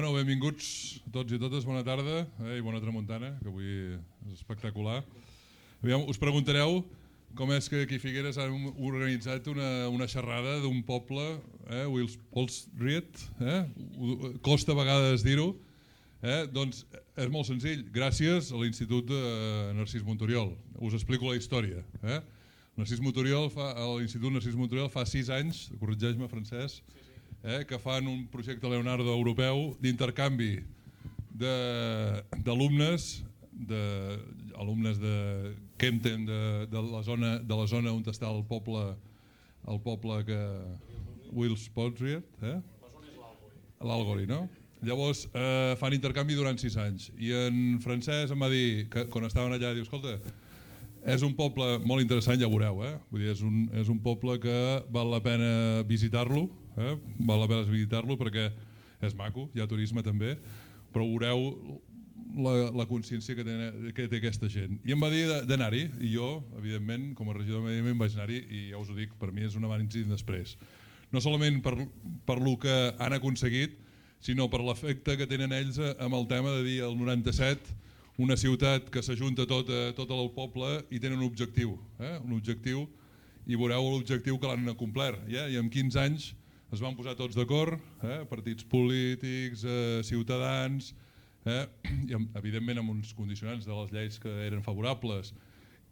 Bueno, benvinguts tots i totes, bona tarda eh, i bona tramuntana, que avui és espectacular. Aviam, us preguntareu com és que aquí a Figueres han organitzat una, una xerrada d'un poble, eh, Wills Polsriet, eh? costa a vegades dir-ho, eh? doncs és molt senzill, gràcies a l'Institut de Narcís Montoriol. Us explico la història. Eh? Narcís Montoriol fa, l'Institut Narcís Montoriol fa sis anys, corregeix-me Francesc, eh, que fan un projecte Leonardo europeu d'intercanvi d'alumnes de, alumnes de Kempten de, de, la zona, de la zona on està el poble el poble que Wills Potriet eh? l'Algori no? llavors eh, fan intercanvi durant sis anys i en Francesc em va dir que quan estaven allà diu escolta és un poble molt interessant ja veureu eh? Vull dir, és, un, és un poble que val la pena visitar-lo eh? val la pena visitar-lo perquè és maco, hi ha turisme també però veureu la, la consciència que té, que té aquesta gent. I em va dir d'anar-hi, i jo, evidentment, com a regidor de Medi Ambient, vaig anar-hi, i ja us ho dic, per mi és un abans i després. No solament per, per lo que han aconseguit, sinó per l'efecte que tenen ells amb el tema de dir el 97, una ciutat que s'ajunta tot, tot el poble i tenen un objectiu, eh? un objectiu, i veureu l'objectiu que l'han complert. Ja? I en 15 anys es van posar tots d'acord, eh? partits polítics, eh, ciutadans, eh? I amb, evidentment amb uns condicionants de les lleis que eren favorables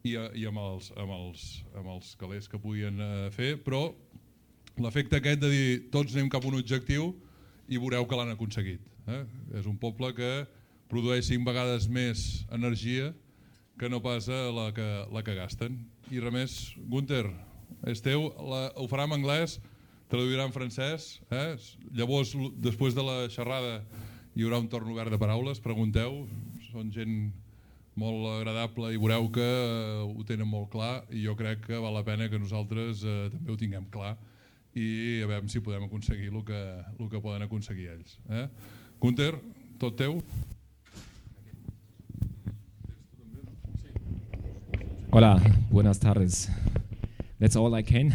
i, i amb, els, amb, els, amb els calés que podien eh, fer, però l'efecte aquest de dir tots anem cap a un objectiu i veureu que l'han aconseguit. Eh? És un poble que produeix cinc vegades més energia que no pas la que, la que gasten. I res més, Gunther, és teu, la, ho farà en anglès, traduirà en francès, eh? llavors després de la xerrada hi haurà un torn obert de paraules, pregunteu, són gent molt agradable i veureu que eh, ho tenen molt clar i jo crec que val la pena que nosaltres eh, també ho tinguem clar i a veure si podem aconseguir el que, el que poden aconseguir ells. Eh? Gunter, tot teu? Hola, buenas tardes. That's all I can.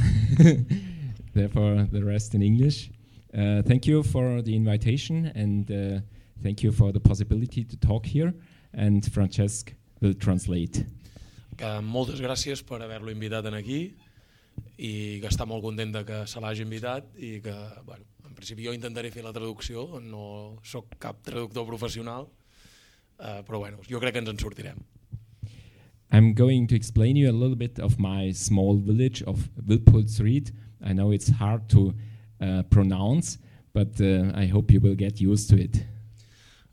Therefore, the rest in English. Uh, thank you for the invitation and uh, Thank you for the possibility to talk here and Francesc will translate. Que moltes gràcies per haver-lo invitat en aquí i que està molt content de que se l'hagi invitat i que, bueno, en principi jo intentaré fer la traducció, no sóc cap traductor professional, uh, però bueno, jo crec que ens en sortirem. I'm going to explain you a little bit of my small village of Wilpolsried. I know it's hard to uh, pronounce, but uh, I hope you will get used to it.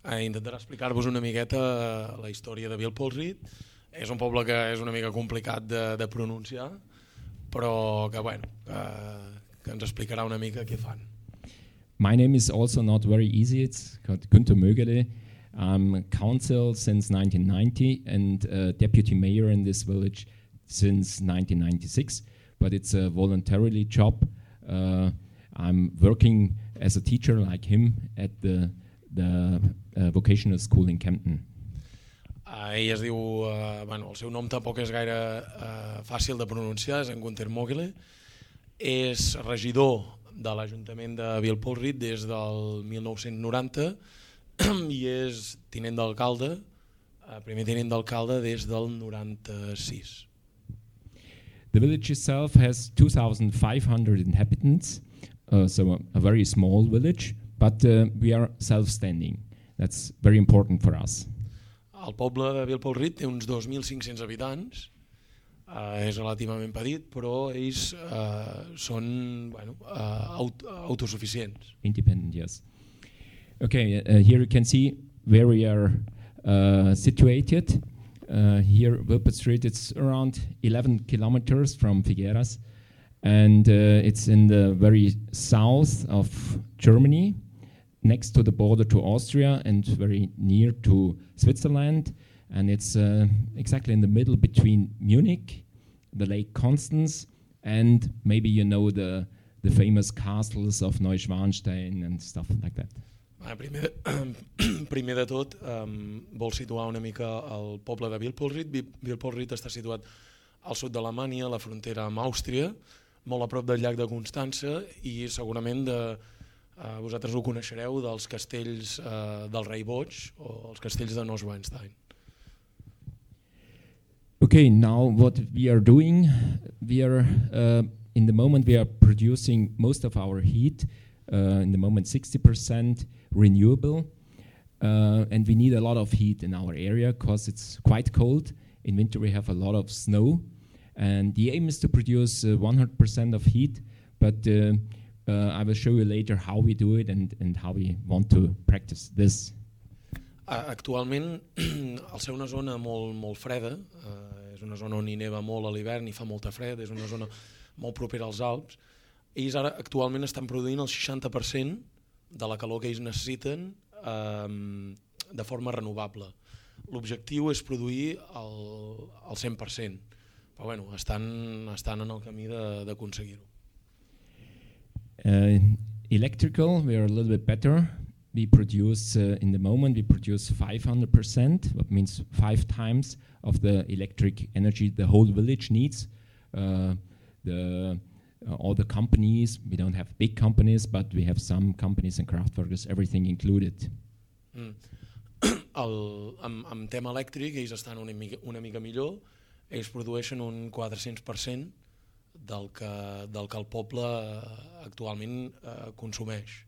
Eh, intentaré explicar-vos una miqueta la història de Vilpolsrit. És un poble que és una mica complicat de, de pronunciar, però que, bueno, que, que ens explicarà una mica què fan. My name is also not very easy. It's Günther Mögele. I'm council since 1990 and uh, deputy mayor in this village since 1996. But it's a voluntarily job. Uh, I'm working as a teacher like him at the the uh, Vocational School in Kempton. Uh, ell es diu, uh, bueno, el seu nom tampoc és gaire uh, fàcil de pronunciar, és en Gunther Mogele, és regidor de l'Ajuntament de Vilpolrit des del 1990 i és tinent d'alcalde, uh, primer tinent d'alcalde des del 96. The village itself has 2,500 inhabitants, uh, so a, a very small village. but uh, we are self-standing. That's very important for us. El poble de Vilpolrit té uns 2.500 habitants, uh, és relativament petit, però ells uh, són bueno, uh, aut autosuficients. Independent, yes. Okay, uh, here you can see where we are uh, situated. Uh, here, Wilpert Street, it's around 11 kilometers from Figueras, and uh, it's in the very south of Germany next to the border to Austria and very near to Switzerland. And it's uh, exactly in the middle between Munich, the Lake Constance, and maybe you know the, the famous castles of Neuschwanstein and stuff like that. Bueno, primer, primer de tot, um, vol situar una mica el poble de Vilpolrit. Vilpolrit està situat al sud d'Alemanya, a la frontera amb Àustria, molt a prop del llac de Constança i segurament de, Uh, vosaltres ho coneixereu dels castells uh, del rei Boig o els castells de Neuschwanstein. Okay, now what we are doing, we are uh, in the moment we are producing most of our heat, uh, in the moment 60% renewable, uh, and we need a lot of heat in our area because it's quite cold. In winter we have a lot of snow, and the aim is to produce 100% of heat, but uh, uh, I will show you later how we do it and, and how we want to practice this. Actualment, al ser una zona molt, molt freda, eh, és una zona on hi neva molt a l'hivern i fa molta fred, és una zona molt propera als Alps, ells ara actualment estan produint el 60% de la calor que ells necessiten eh, de forma renovable. L'objectiu és produir el, el 100%, però bueno, estan, estan en el camí d'aconseguir-ho. Uh, electrical, we are a little bit better. We produce, uh, in the moment, we produce 500%, what means five times of the electric energy the whole village needs. Uh, the, uh, all the companies, we don't have big companies, but we have some companies and Kraftwerkers, everything included. Mm. El, amb, amb tema elèctric, ells estan una mica, una mica millor, ells produeixen un 400%, del que, del que el poble eh, actualment eh, consumeix.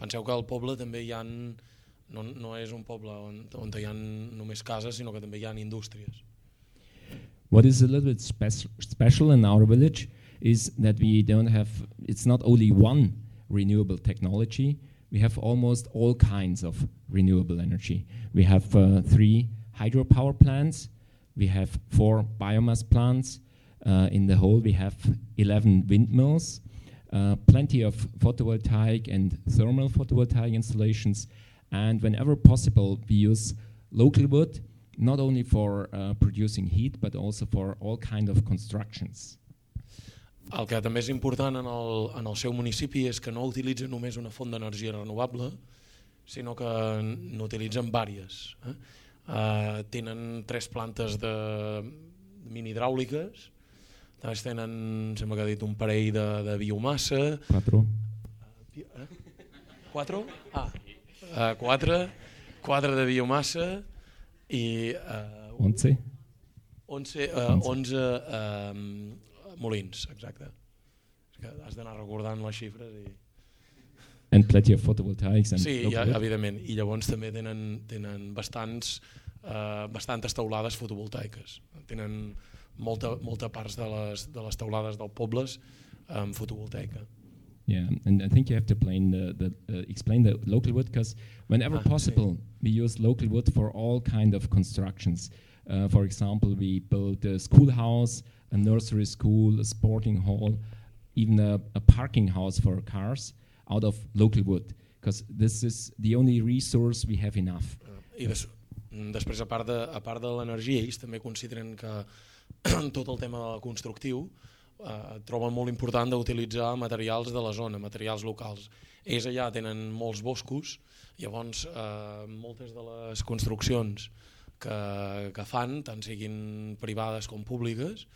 Penseu que al poble també hi ha no, no és un poble on, on hi ha només cases, sinó que també hi ha indústries. What is a little bit spe special in our village is that we don't have, it's not only one renewable technology, we have almost all kinds of renewable energy. We have uh, three hydropower plants, we have four biomass plants, Uh, in the whole, we have 11 windmills, uh, plenty of photovoltaic and thermal photovoltaic installations, and whenever possible, we use local wood, not only for uh, producing heat, but also for all kind of constructions. El que també és important en el, en el seu municipi és que no utilitzen només una font d'energia renovable, sinó que n'utilitzen vàries. Eh? Uh, tenen tres plantes de mini hidràuliques, també tenen, sembla que ha dit, un parell de, de biomassa. Quatre. Eh? Quatre? Ah, uh, quatre, quatre de biomassa i... Uh, onze. Onze, uh, onze uh, molins, exacte. És que has d'anar recordant les xifres i... And plenty of photovoltaics. And sí, ja, evidentment. I llavors també tenen, tenen bastants, uh, bastantes taulades fotovoltaiques. Tenen molta, molta parts de les, de les teulades del pobles amb fotovoltaica. Yeah, and I think you have to explain the, the, uh, explain the local wood because whenever ah, possible, sí. we use local wood for all kind of constructions. Uh, for example, we build a schoolhouse, a nursery school, a sporting hall, even a, a parking house for cars out of local wood because this is the only resource we have enough. Uh, I des, després, a part de, a part de l'energia, ells també consideren que tot el tema constructiu eh, troben molt important d'utilitzar materials de la zona, materials locals. Ells allà tenen molts boscos, llavors eh, moltes de les construccions que, que fan, tant siguin privades com públiques,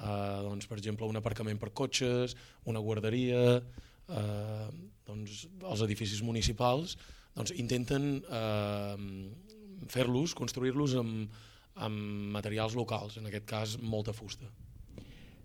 eh, doncs, per exemple un aparcament per cotxes, una guarderia, eh, doncs, els edificis municipals, doncs, intenten eh, fer-los, construir-los amb, amb materials locals, en aquest cas molta fusta.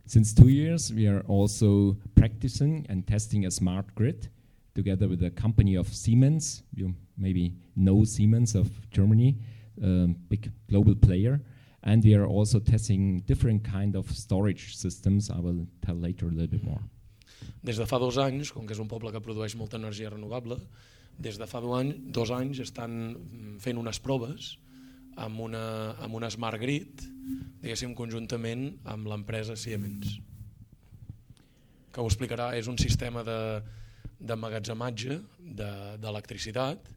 Since two years, we are also practicing and testing a smart grid together with a company of Siemens. You maybe know Siemens of Germany, a big global player. And we are also testing different kind of storage systems. I will tell later a little bit more. Des de fa dos anys, com que és un poble que produeix molta energia renovable, des de fa dos anys, dos anys estan fent unes proves amb una, amb una Smart Grid, diguéssim, conjuntament amb l'empresa Siemens, que ho explicarà, és un sistema d'emmagatzematge de, d'electricitat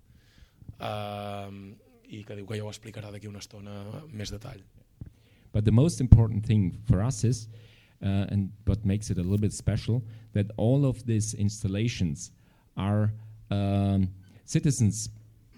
eh, i que diu que ja ho explicarà d'aquí una estona més detall. But the most important thing for us is, uh, and what makes it a little bit special, that all of these installations are um, citizens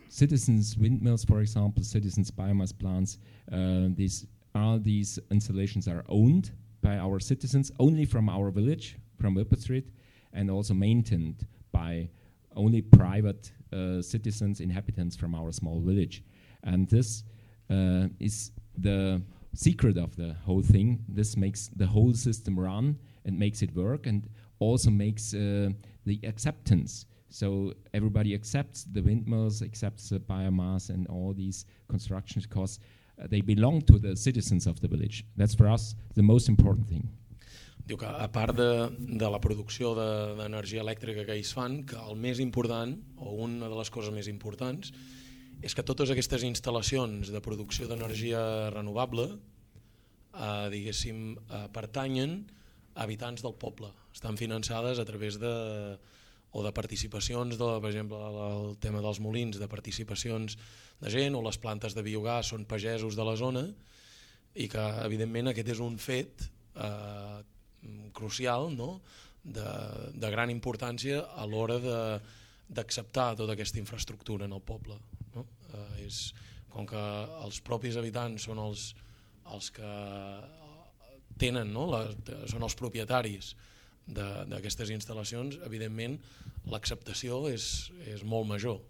citizens windmills, for example, citizens biomass plants, uh, these all these installations are owned by our citizens only from our village, from Street, and also maintained by only private uh, citizens, inhabitants from our small village. And this uh, is the secret of the whole thing. This makes the whole system run and makes it work and also makes uh, the acceptance. So everybody accepts the windmills, accepts the biomass and all these constructions because uh, they belong to the citizens of the village. That's for us the most important thing. Diu que a part de, de la producció d'energia de, elèctrica que ells fan, que el més important, o una de les coses més importants, és que totes aquestes instal·lacions de producció d'energia renovable eh, diguéssim, eh, pertanyen a habitants del poble. Estan finançades a través de, o de participacions, de, per exemple, el tema dels molins, de participacions de gent, o les plantes de biogàs són pagesos de la zona, i que, evidentment, aquest és un fet eh, crucial, no? de, de gran importància a l'hora d'acceptar tota aquesta infraestructura en el poble. Eh, és, com que els propis habitants són els, els que tenen, no? La, són els propietaris d'aquestes instal·lacions, evidentment l'acceptació és, és molt major.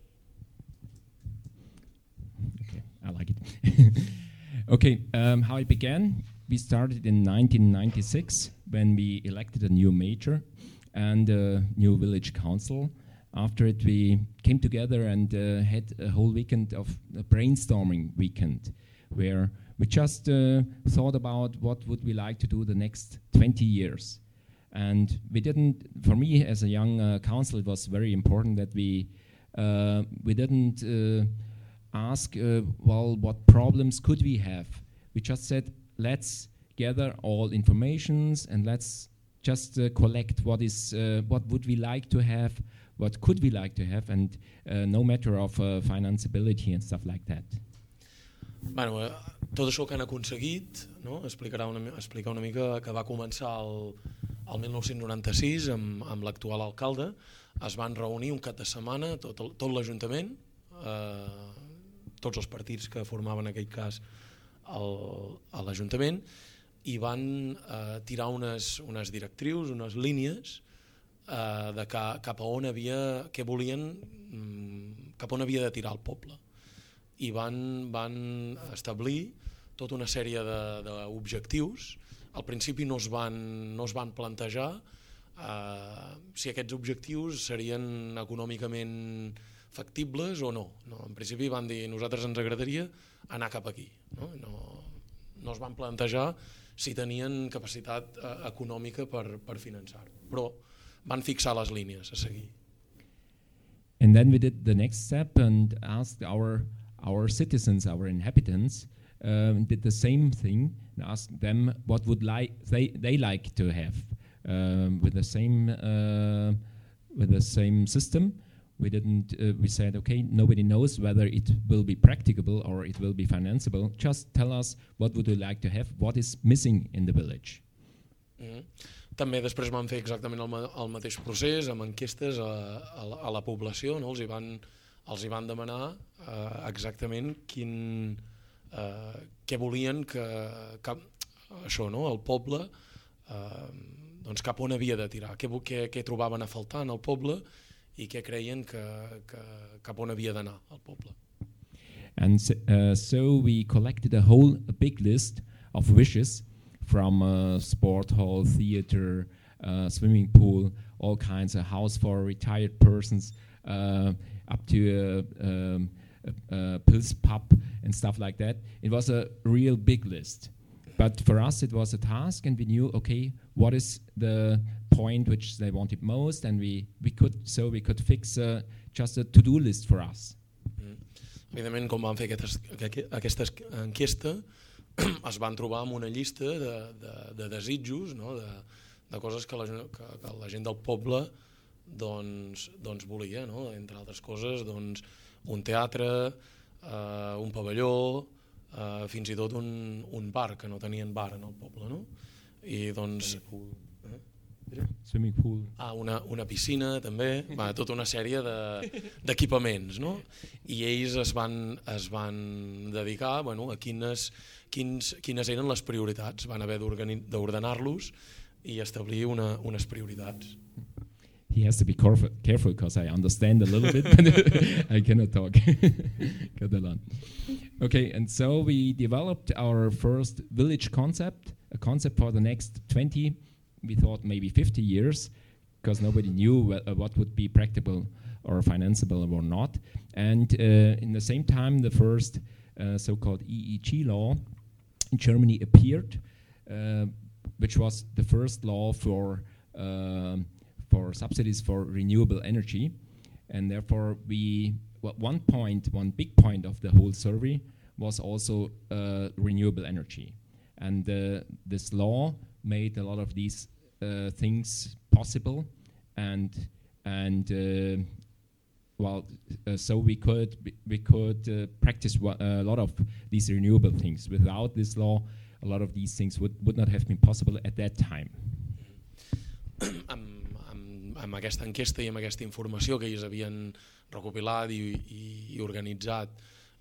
Okay, I like it. okay, um, how it began? We started in 1996 when we elected a new mayor and a new village council. After it, we came together and uh, had a whole weekend of a brainstorming weekend where we just uh, thought about what would we like to do the next 20 years. And we didn't, for me as a young uh, council, it was very important that we, uh, we didn't uh, ask, uh, well, what problems could we have? We just said, let's gather all informations and let's just collect what is what would we like to have what could we like to have and uh, no matter of uh, financeability and stuff like that bueno, eh, tot això que han aconseguit no? explicarà una, explicar una mica que va començar el, el 1996 amb, amb l'actual alcalde es van reunir un cap de setmana tot, tot l'Ajuntament eh, tots els partits que formaven en aquell cas el, a l'Ajuntament i van eh, tirar unes, unes directrius, unes línies eh, de ca, cap a on havia, què volien, mm, cap on havia de tirar el poble. I van, van establir tota una sèrie d'objectius. Al principi no es van, no es van plantejar eh, si aquests objectius serien econòmicament factibles o no. no. En principi van dir nosaltres ens agradaria anar cap aquí. No, no, no es van plantejar si tenien capacitat eh, econòmica per, per finançar Però van fixar les línies a seguir. And then we did the next step and asked our our citizens, our inhabitants, um, did the same thing and asked them what would like they they like to have um, with the same uh, with the same system we didn't uh, we said okay nobody knows whether it will be practicable or it will be financeable just tell us what would you like to have what is missing in the village mm -hmm. També després van fer exactament el, el mateix procés amb enquestes a, a, a la població no? els, hi van, els hi van demanar uh, exactament quin, uh, què volien que, que això, no? el poble uh, doncs cap on havia de tirar què, què, què trobaven a faltar en el poble i què creien que, que cap on havia d'anar el poble. And uh, so we collected a whole a big list of wishes from a sport hall, theater, uh, swimming pool, all kinds of house for retired persons, uh, up to a, um, a, a pills pub and stuff like that. It was a real big list. But for us, it was a task, and we knew, okay, what is the point which they wanted most, and we, we could so we could fix uh, just a to-do list for us. Mm. Evidentment, com vam fer aquesta, aquesta enquesta, es van trobar amb una llista de, de, de desitjos, no? de, de coses que la, que, que la gent del poble doncs, doncs volia, no? entre altres coses, doncs, un teatre, eh, un pavelló, eh, fins i tot un, un bar, que no tenien bar en el poble. No? I doncs... Swimming pool. Ah, una, una piscina també, va, tota una sèrie d'equipaments, de, no? I ells es van, es van dedicar bueno, a quines, quins, quines eren les prioritats, van haver d'ordenar-los i establir una, unes prioritats. he has to be careful careful because I understand a little bit, but I cannot talk Catalan. Okay, and so we developed our first village concept, a concept for the next 20, we thought maybe 50 years, because nobody knew wh- uh, what would be practical or financeable or not. And uh, in the same time, the first uh, so-called EEG law in Germany appeared, which was the first law for um, for subsidies for renewable energy, and therefore we well, one point, one big point of the whole survey was also uh, renewable energy, and uh, this law made a lot of these uh, things possible, and and uh, well, uh, so we could we could uh, practice wa- a lot of these renewable things. Without this law, a lot of these things would, would not have been possible at that time. amb, amb, aquesta enquesta i amb aquesta informació que ells havien recopilat i, i, i organitzat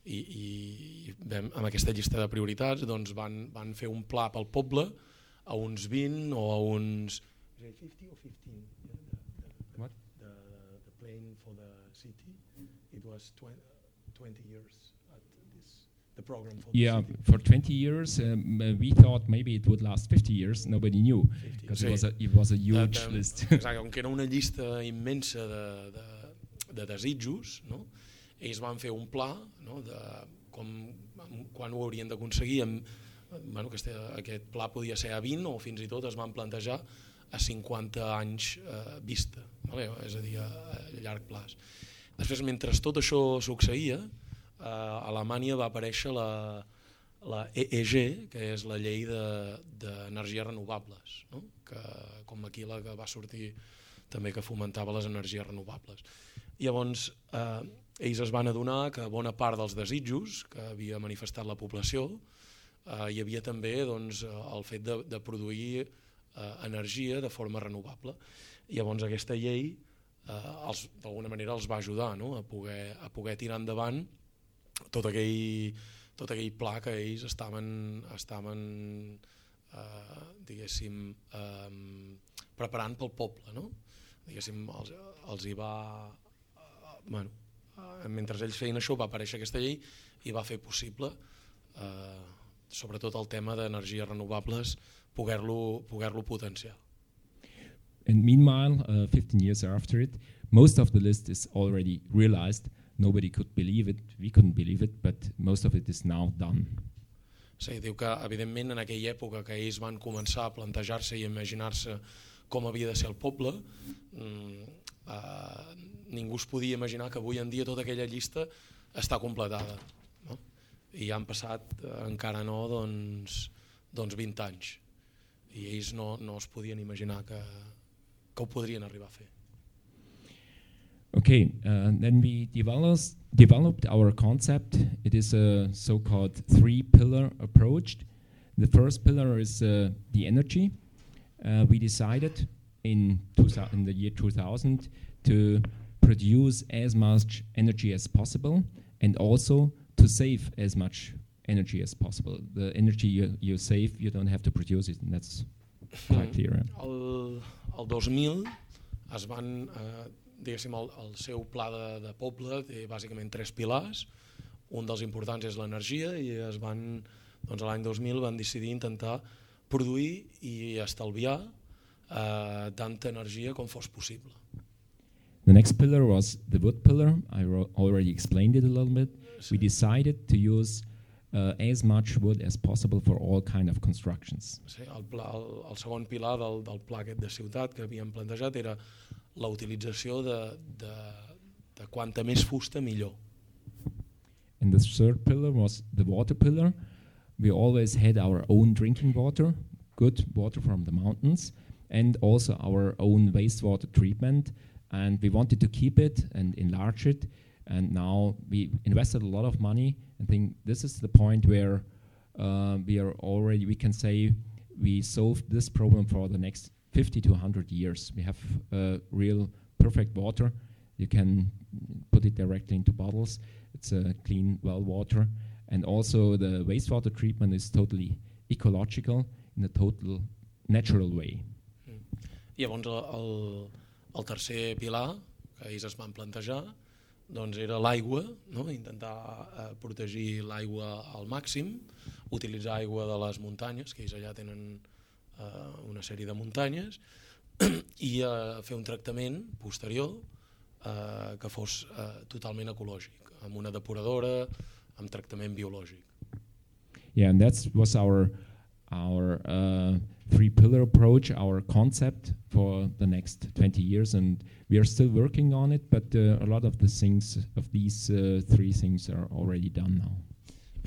i, i vam, amb aquesta llista de prioritats doncs van, van fer un pla pel poble a uns 20 o a uns... Is it 50 or 15? Yeah, the, the, What? The, the plane for the city, it was 20, 20 years at this, the program for the Yeah, city. for 20 years, um, uh, we thought maybe it would last 50 years. Nobody knew 50, because sí. it was a it was a huge de, de, list. Exacte, com que era una llista immensa de, de, de desitjos, no? ells van fer un pla no? de com, quan ho haurien d'aconseguir. amb- Bueno, aquest, aquest pla podia ser a 20 o fins i tot es van plantejar a 50 anys eh, vista, vale? és a dir, a, a llarg plaç. Després, mentre tot això succeïa, eh, a Alemanya va aparèixer la, la EEG, que és la llei de- d'energies de, renovables, no? que, com aquí la que va sortir també que fomentava les energies renovables. Llavors, eh, ells es van adonar que bona part dels desitjos que havia manifestat la població eh, hi havia també doncs, eh, el fet de, de produir eh, energia de forma renovable. Llavors aquesta llei eh, d'alguna manera els va ajudar no? a, poder, a poder tirar endavant tot aquell, tot aquell pla que ells estaven, estaven eh, diguéssim, eh, preparant pel poble. No? Diguéssim, els, els hi va... Eh, bueno, eh, mentre ells feien això va aparèixer aquesta llei i va fer possible eh, sobretot el tema d'energies renovables poder-lo poder potenciar. And meanwhile, uh, 15 years after it, most of the list is already realized. Nobody could believe it. We couldn't believe it, but most of it is now done. Sí, diu que, evidentment, en aquella època que ells van començar a plantejar-se i imaginar-se com havia de ser el poble, mm, eh, ningú es podia imaginar que avui en dia tota aquella llista està completada. I han passat, eh, encara no, doncs, doncs 20 anys. I ells no, no es podien imaginar que, que ho podrien arribar a fer. Okay, uh, then we developed, developed our concept. It is a so-called three-pillar approach. The first pillar is uh, the energy. Uh, we decided in, in the year 2000 to produce as much energy as possible and also to save as much energy as possible. The energy you, you save, you don't have to produce it, and that's quite clear. yeah. El, el 2000 es van, eh, diguéssim, el, el seu pla de, de poble té bàsicament tres pilars. Un dels importants és l'energia i es van, doncs l'any 2000 van decidir intentar produir i estalviar eh, tanta energia com fos possible. The next pillar was the wood pillar. I already explained it a little bit. We decided to use uh, as much wood as possible for all kind of constructions. Sí, el, pla, el, el segon pilar del, del pla aquest de ciutat que havíem plantejat era la utilització de, de, de quanta més fusta millor. And the third pillar was the water pillar. We always had our own drinking water, good water from the mountains, and also our own wastewater treatment. And we wanted to keep it and enlarge it. And now we invested a lot of money. I think this is the point where uh, we are already, we can say, we solved this problem for the next 50 to 100 years. We have uh, real perfect water. You can put it directly into bottles. It's a clean well water. And also the wastewater treatment is totally ecological in a total natural way. Llavors el, el, El tercer pilar que ells es van plantejar doncs era l'aigua, no? intentar eh, protegir l'aigua al màxim, utilitzar aigua de les muntanyes, que ells allà tenen eh, una sèrie de muntanyes, i eh, fer un tractament posterior eh, que fos eh, totalment ecològic, amb una depuradora, amb tractament biològic. Yeah, and that was our our uh, three pillar approach, our concept for the next 20 years, and we are still working on it. But uh, a lot of the things of these uh, three things are already done now.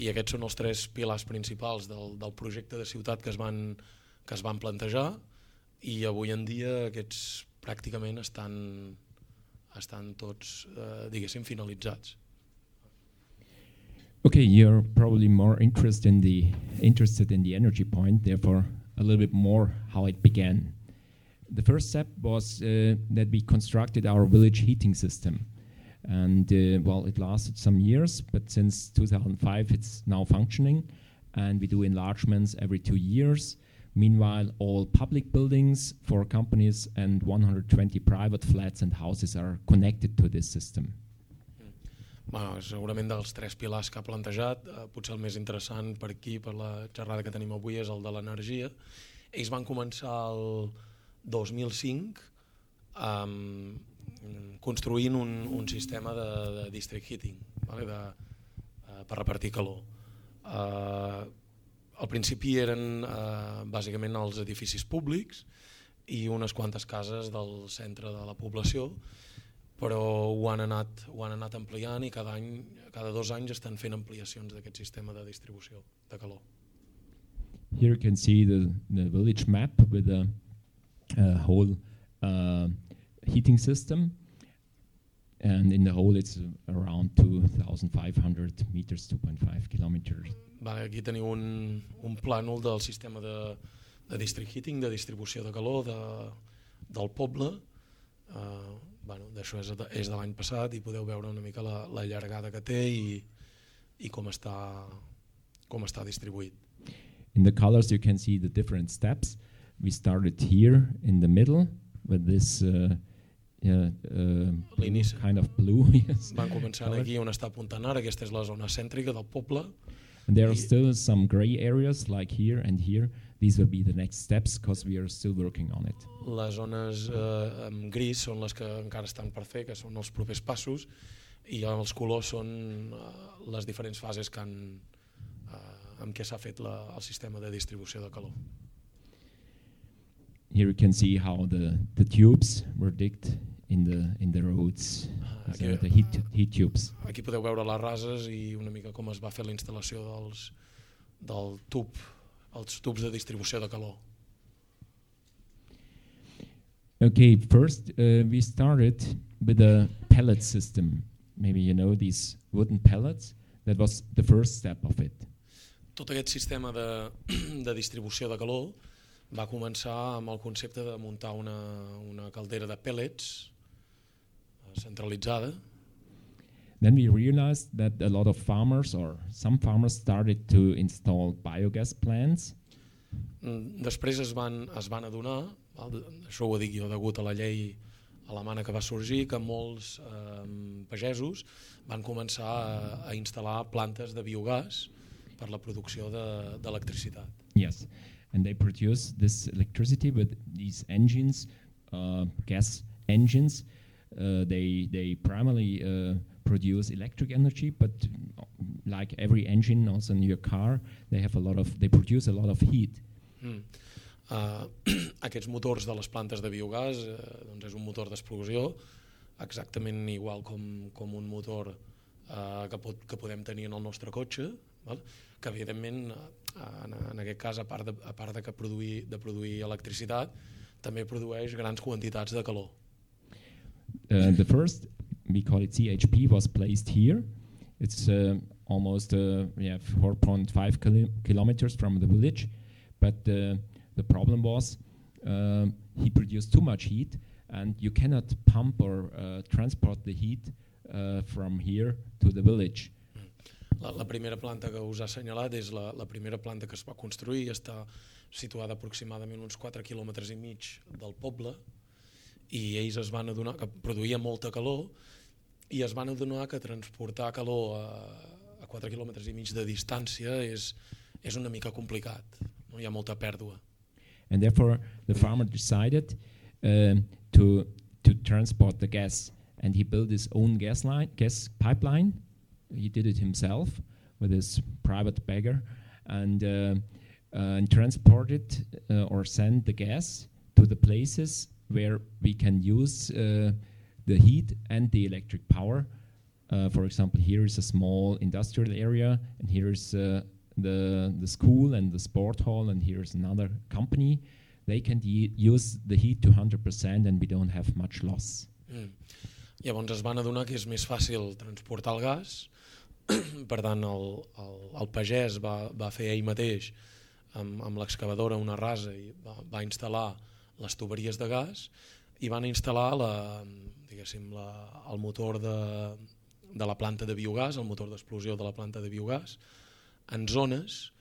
I aquests són els tres pilars principals del, del projecte de ciutat que es van, que es van plantejar i avui en dia aquests pràcticament estan, estan tots, eh, diguéssim, finalitzats. Okay, you're probably more interested in the interested in the energy point, therefore a little bit more how it began. The first step was uh, that we constructed our village heating system, and uh, well, it lasted some years, but since 2005 it's now functioning, and we do enlargements every two years. Meanwhile, all public buildings for companies and 120 private flats and houses are connected to this system. Bueno, segurament dels tres pilars que ha plantejat, eh, potser el més interessant per aquí, per la xerrada que tenim avui, és el de l'energia. Ells van començar el 2005 um, construint un, un sistema de, de district heating vale? de, uh, per repartir calor. Uh, al principi eren uh, bàsicament els edificis públics i unes quantes cases del centre de la població però ho han anat, ho han anat ampliant i cada, any, cada dos anys estan fent ampliacions d'aquest sistema de distribució de calor. Here you can see the, the village map with the uh, whole uh, heating system. And in the whole, it's around 2,500 meters, 2.5 kilometers. Va, aquí teniu un, un plànol del sistema de, de district heating, de distribució de calor de, del poble. Uh, bueno, d'això és, és de l'any passat i podeu veure una mica la, la llargada que té i, i com, està, com està distribuït. In the colors you can see the different steps. We started here in the middle with this uh, yeah, uh, kind of blue. yes, Van començar color. aquí on està apuntant ara, aquesta és la zona cèntrica del poble. And there are still some gray areas like here and here these will be the next steps because we are still working on it. Les zones eh, en gris són les que encara estan per fer, que són els propers passos, i els colors són eh, les diferents fases que han, eh, amb què s'ha fet la, el sistema de distribució de calor. Here you can see how the, the tubes were digged in the, in the roads, aquí, the heat, heat tubes. Aquí podeu veure les rases i una mica com es va fer la instal·lació dels, del tub els tubs de distribució de calor. Okay, first uh, we started with a pellet system. Maybe you know these wooden pellets. That was the first step of it. Tot aquest sistema de, de distribució de calor va començar amb el concepte de muntar una, una caldera de pellets eh, centralitzada Then we realized that a lot of farmers or some farmers started to install biogas plants. Mm, després es van, es van adonar, això ho dic jo degut a la llei alemana que va sorgir, que molts eh, pagesos van començar a, a instal·lar plantes de biogàs per la producció d'electricitat. De, yes, and they produce this electricity with these engines, uh, gas engines. Uh, they, they primarily uh, produce electric energy, but like every engine also in your car, they have a lot of they produce a lot of heat. Mm. Uh, aquests motors de les plantes de biogàs uh, doncs és un motor d'explosió exactament igual com, com un motor uh, que, pot, que podem tenir en el nostre cotxe, val? que evidentment uh, en, en aquest cas a part de, a part de, que produir, de produir electricitat també produeix grans quantitats de calor. Uh, the first we call it CHP, was placed here. It's uh, almost uh, yeah, 4.5 kil kilometers from the village, but uh, the problem was um, he produced too much heat, and you cannot pump or uh, transport the heat uh, from here to the village. La, la primera planta que us ha assenyalat és la, la primera planta que es va construir, està situada aproximadament uns 4 quilòmetres i mig del poble, i ells es van adonar que produïa molta calor i es van adonar que transportar calor a, a 4 quilòmetres i mig de distància és, és una mica complicat, no? hi ha molta pèrdua. And therefore, the farmer decided um, to to transport the gas, and he built his own gas line, gas pipeline. He did it himself with his private bagger, and uh, uh, and transported uh, or send the gas to the places where we can use uh, the heat and the electric power. Uh, for example, here is a small industrial area, and here is uh, the the school and the sport hall, and here is another company. They can use the heat to 100%, and we don't have much loss. Mm. Llavors es van adonar que és més fàcil transportar el gas, per tant el, el, el pagès va, va fer ell mateix amb, amb l'excavadora una rasa i va, va instal·lar les tuberies de gas i van instal·lar la, la, el motor de, de la planta de biogàs, el motor d'explosió de la planta de biogàs, en zones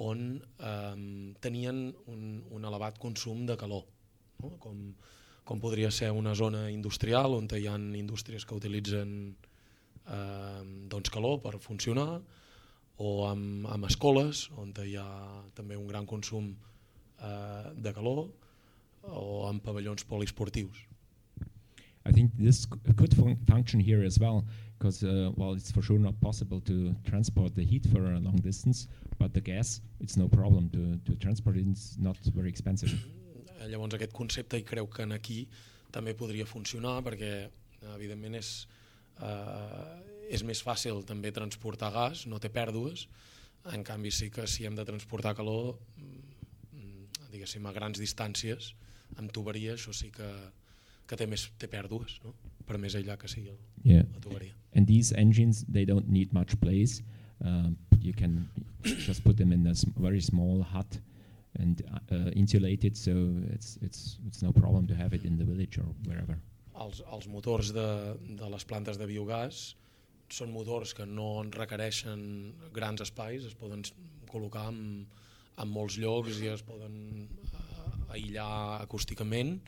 on eh, tenien un, un elevat consum de calor, no? com, com podria ser una zona industrial on hi ha indústries que utilitzen eh, doncs calor per funcionar, o amb, amb escoles on hi ha també un gran consum eh, de calor, o amb pavellons poliesportius. I think this could fun- function here as well, because uh, well, it's for sure not possible to transport the heat for a long distance, but the gas, it's no problem to, to transport it. It's not very expensive. Eh, Llavors aquest concepte i creu que en aquí també podria funcionar perquè evidentment és, eh, és més fàcil també transportar gas, no té pèrdues, en canvi sí que si hem de transportar calor mm, diguéssim a grans distàncies amb tuberia això sí que, que té més té pèrdues no? per més enllà que sigui el- Yeah. la tuberia. And these engines, they don't need much place. Um, you can just put them in a very small hut and uh, uh, insulate it, so it's it's it's no problem to have it in the village or wherever. Els, els motors de, de les plantes de biogàs són motors que no en requereixen grans espais, es poden col·locar en, en molts llocs i es poden eh, aïllar acústicament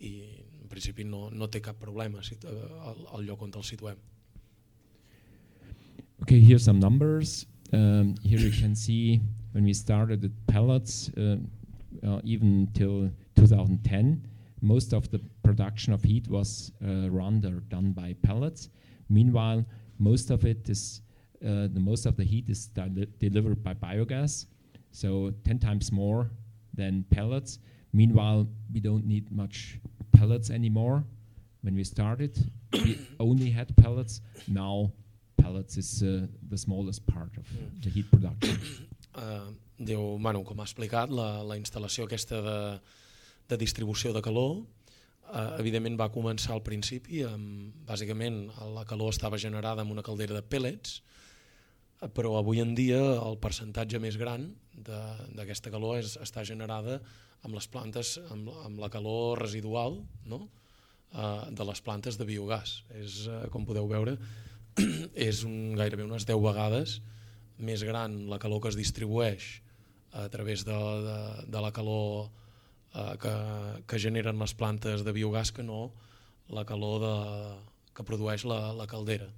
i en principi no, no té cap problema si, eh, lloc on el situem. Okay, here's some numbers. Um, here you can see when we started with pellets, uh, uh, even till 2010, most of the production of heat was uh, run or done by pellets. Meanwhile, most of it is uh, the most of the heat is deli- delivered by biogas, so 10 times more than pellets. Meanwhile, we don't need much pellets anymore. When we started, we only had pellets. Now, pellets is uh, the smallest part of the heat production. eh, diu, bueno, com ha explicat, la, la instal·lació aquesta de, de distribució de calor eh, evidentment va començar al principi amb, bàsicament la calor estava generada amb una caldera de pellets però avui en dia el percentatge més gran d'aquesta calor és, està generada amb les plantes, amb, amb la calor residual no? eh, de les plantes de biogàs. És, eh, com podeu veure, és un, gairebé unes 10 vegades més gran la calor que es distribueix a través de, de, de la calor eh, que, que generen les plantes de biogàs que no la calor de, que produeix la, la caldera.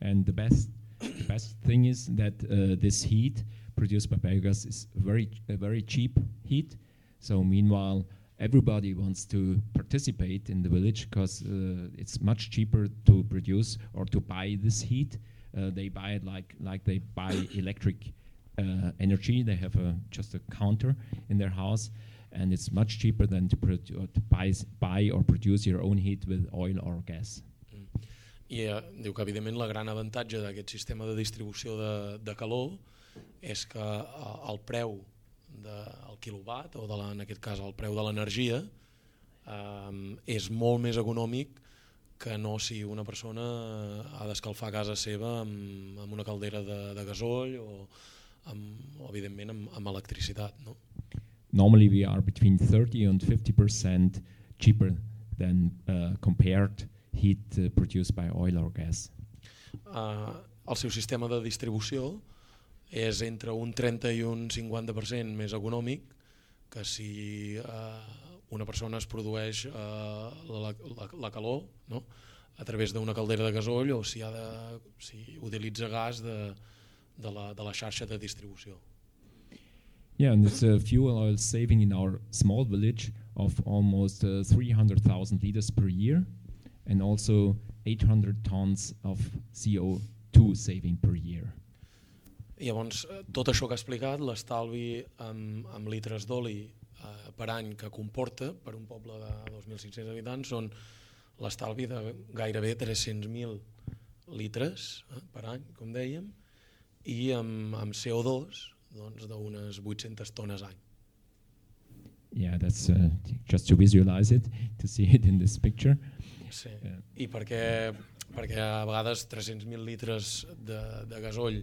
And the best, best thing is that uh, this heat produced by biogas is very, a very cheap heat. So meanwhile, everybody wants to participate in the village because uh, it's much cheaper to produce or to buy this heat. Uh, they buy it like like they buy electric uh, energy. They have a, just a counter in their house, and it's much cheaper than to, produ- to buy, buy or produce your own heat with oil or gas. I eh, diu que evidentment la gran avantatge d'aquest sistema de distribució de, de calor és que eh, el preu del quilowatt, o de la, en aquest cas el preu de l'energia, eh, és molt més econòmic que no si una persona ha d'escalfar casa seva amb, amb una caldera de, de gasoll o, amb, evidentment amb, amb electricitat. No? normally we are between 30 and 50 percent cheaper than uh, compared heat uh, produced by oil or gas. eh, el seu sistema de distribució és entre un 30 i un 50% més econòmic que si eh, una persona es produeix eh, la, la, la calor no? a través d'una caldera de gasoll o si, ha de, si utilitza gas de, de, la, de la xarxa de distribució. Yeah, and it's a fuel oil saving in our small village of almost uh, 300,000 liters per year and also 800 tons of CO2 saving per year. Llavors, eh, tot això que ha explicat, l'estalvi amb, amb litres d'oli eh, per any que comporta per un poble de 2.500 habitants són l'estalvi de gairebé 300.000 litres eh, per any, com dèiem, i amb, amb CO2 doncs, d'unes 800 tones any. Yeah, that's uh, just to visualize it, to see it in this picture. Sí. Yeah. I perquè, perquè a vegades 300.000 litres de, de gasoll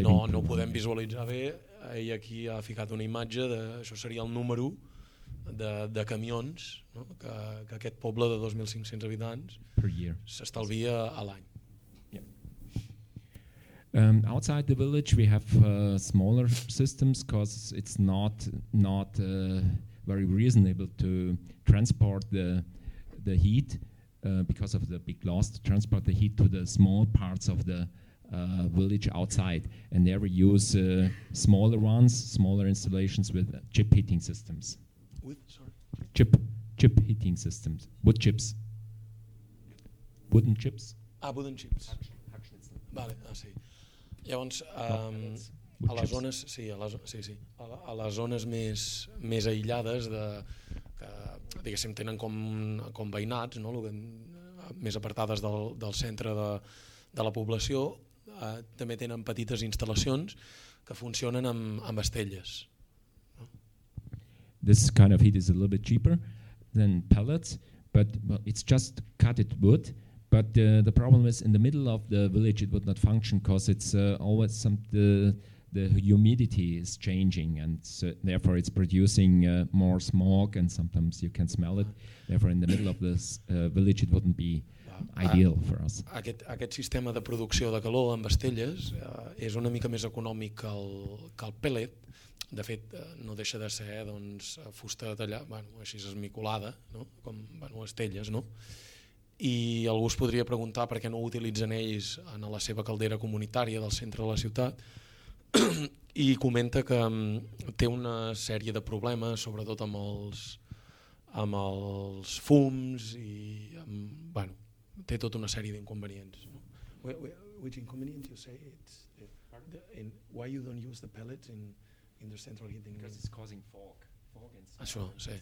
no, no ho podem visualitzar bé, ell aquí ha ficat una imatge, de, això seria el número de, de camions no? que, que aquest poble de 2.500 habitants per year. s'estalvia a l'any. Um, outside the village, we have uh, smaller systems because it's not not uh, very reasonable to transport the the heat because of the big loss to transport the heat to the small parts of the uh, village outside, and there we use uh, smaller ones, smaller installations with uh, chip heating systems. With, sorry. Chip chip heating systems, wood chips, wooden chips. Ah, wooden chips. Vale, ah, sí. Llavors, um, a les zones, sí, a les, sí, sí, a, la- a les zones més, més aïllades de, que diguéssim tenen com, com veïnats, no? Que, més apartades del, del centre de, de la població, eh, també tenen petites instal·lacions que funcionen amb, amb estelles. this kind of heat is a little bit cheaper than pellets, but well, it's just cutted wood. But uh, the problem is in the middle of the village it would not function because it's uh, always some the the humidity is changing and so therefore it's producing uh, more smog and sometimes you can smell it. Therefore, in the middle of this uh, village it wouldn't be ideal for us. Aquest, aquest sistema de producció de calor amb estelles eh, és una mica més econòmic que el, que el pellet. De fet, eh, no deixa de ser doncs, fusta tallada, bueno, així esmicolada, no? com bueno, estelles, no? I algú es podria preguntar per què no ho utilitzen ells en la seva caldera comunitària del centre de la ciutat i comenta que mm, té una sèrie de problemes, sobretot amb els, amb els fums i amb, bueno, té tota una sèrie d'inconvenients. No? Wh- wh- Which inconvenience you say it's the, the, in, why you don't use the pellets in, in the central heating? causing fog. Això, sí.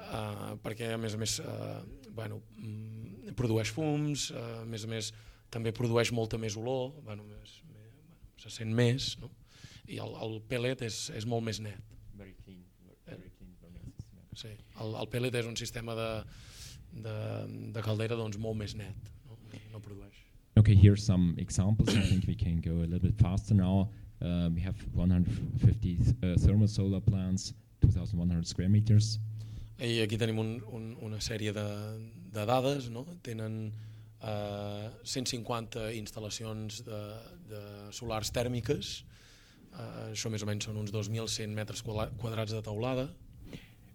Uh, perquè a més a més uh, bueno, mm, produeix fums, uh, a més a més també produeix molta més olor, bueno, més, se sent més, no? i el, el pellet és, és molt més net. Very clean, very Sí. El, el pellet és un sistema de, de, de caldera doncs, molt més net, no, no produeix. Okay, here's some examples. I think we can go a little bit faster now. Uh, we have 150 uh, thermal solar plants, 2,100 square meters. I aquí tenim un, un, una sèrie de, de dades, no? tenen eh, 150 instal·lacions de, de solars tèrmiques, eh, això més o menys són uns 2.100 metres quadra- quadrats de teulada,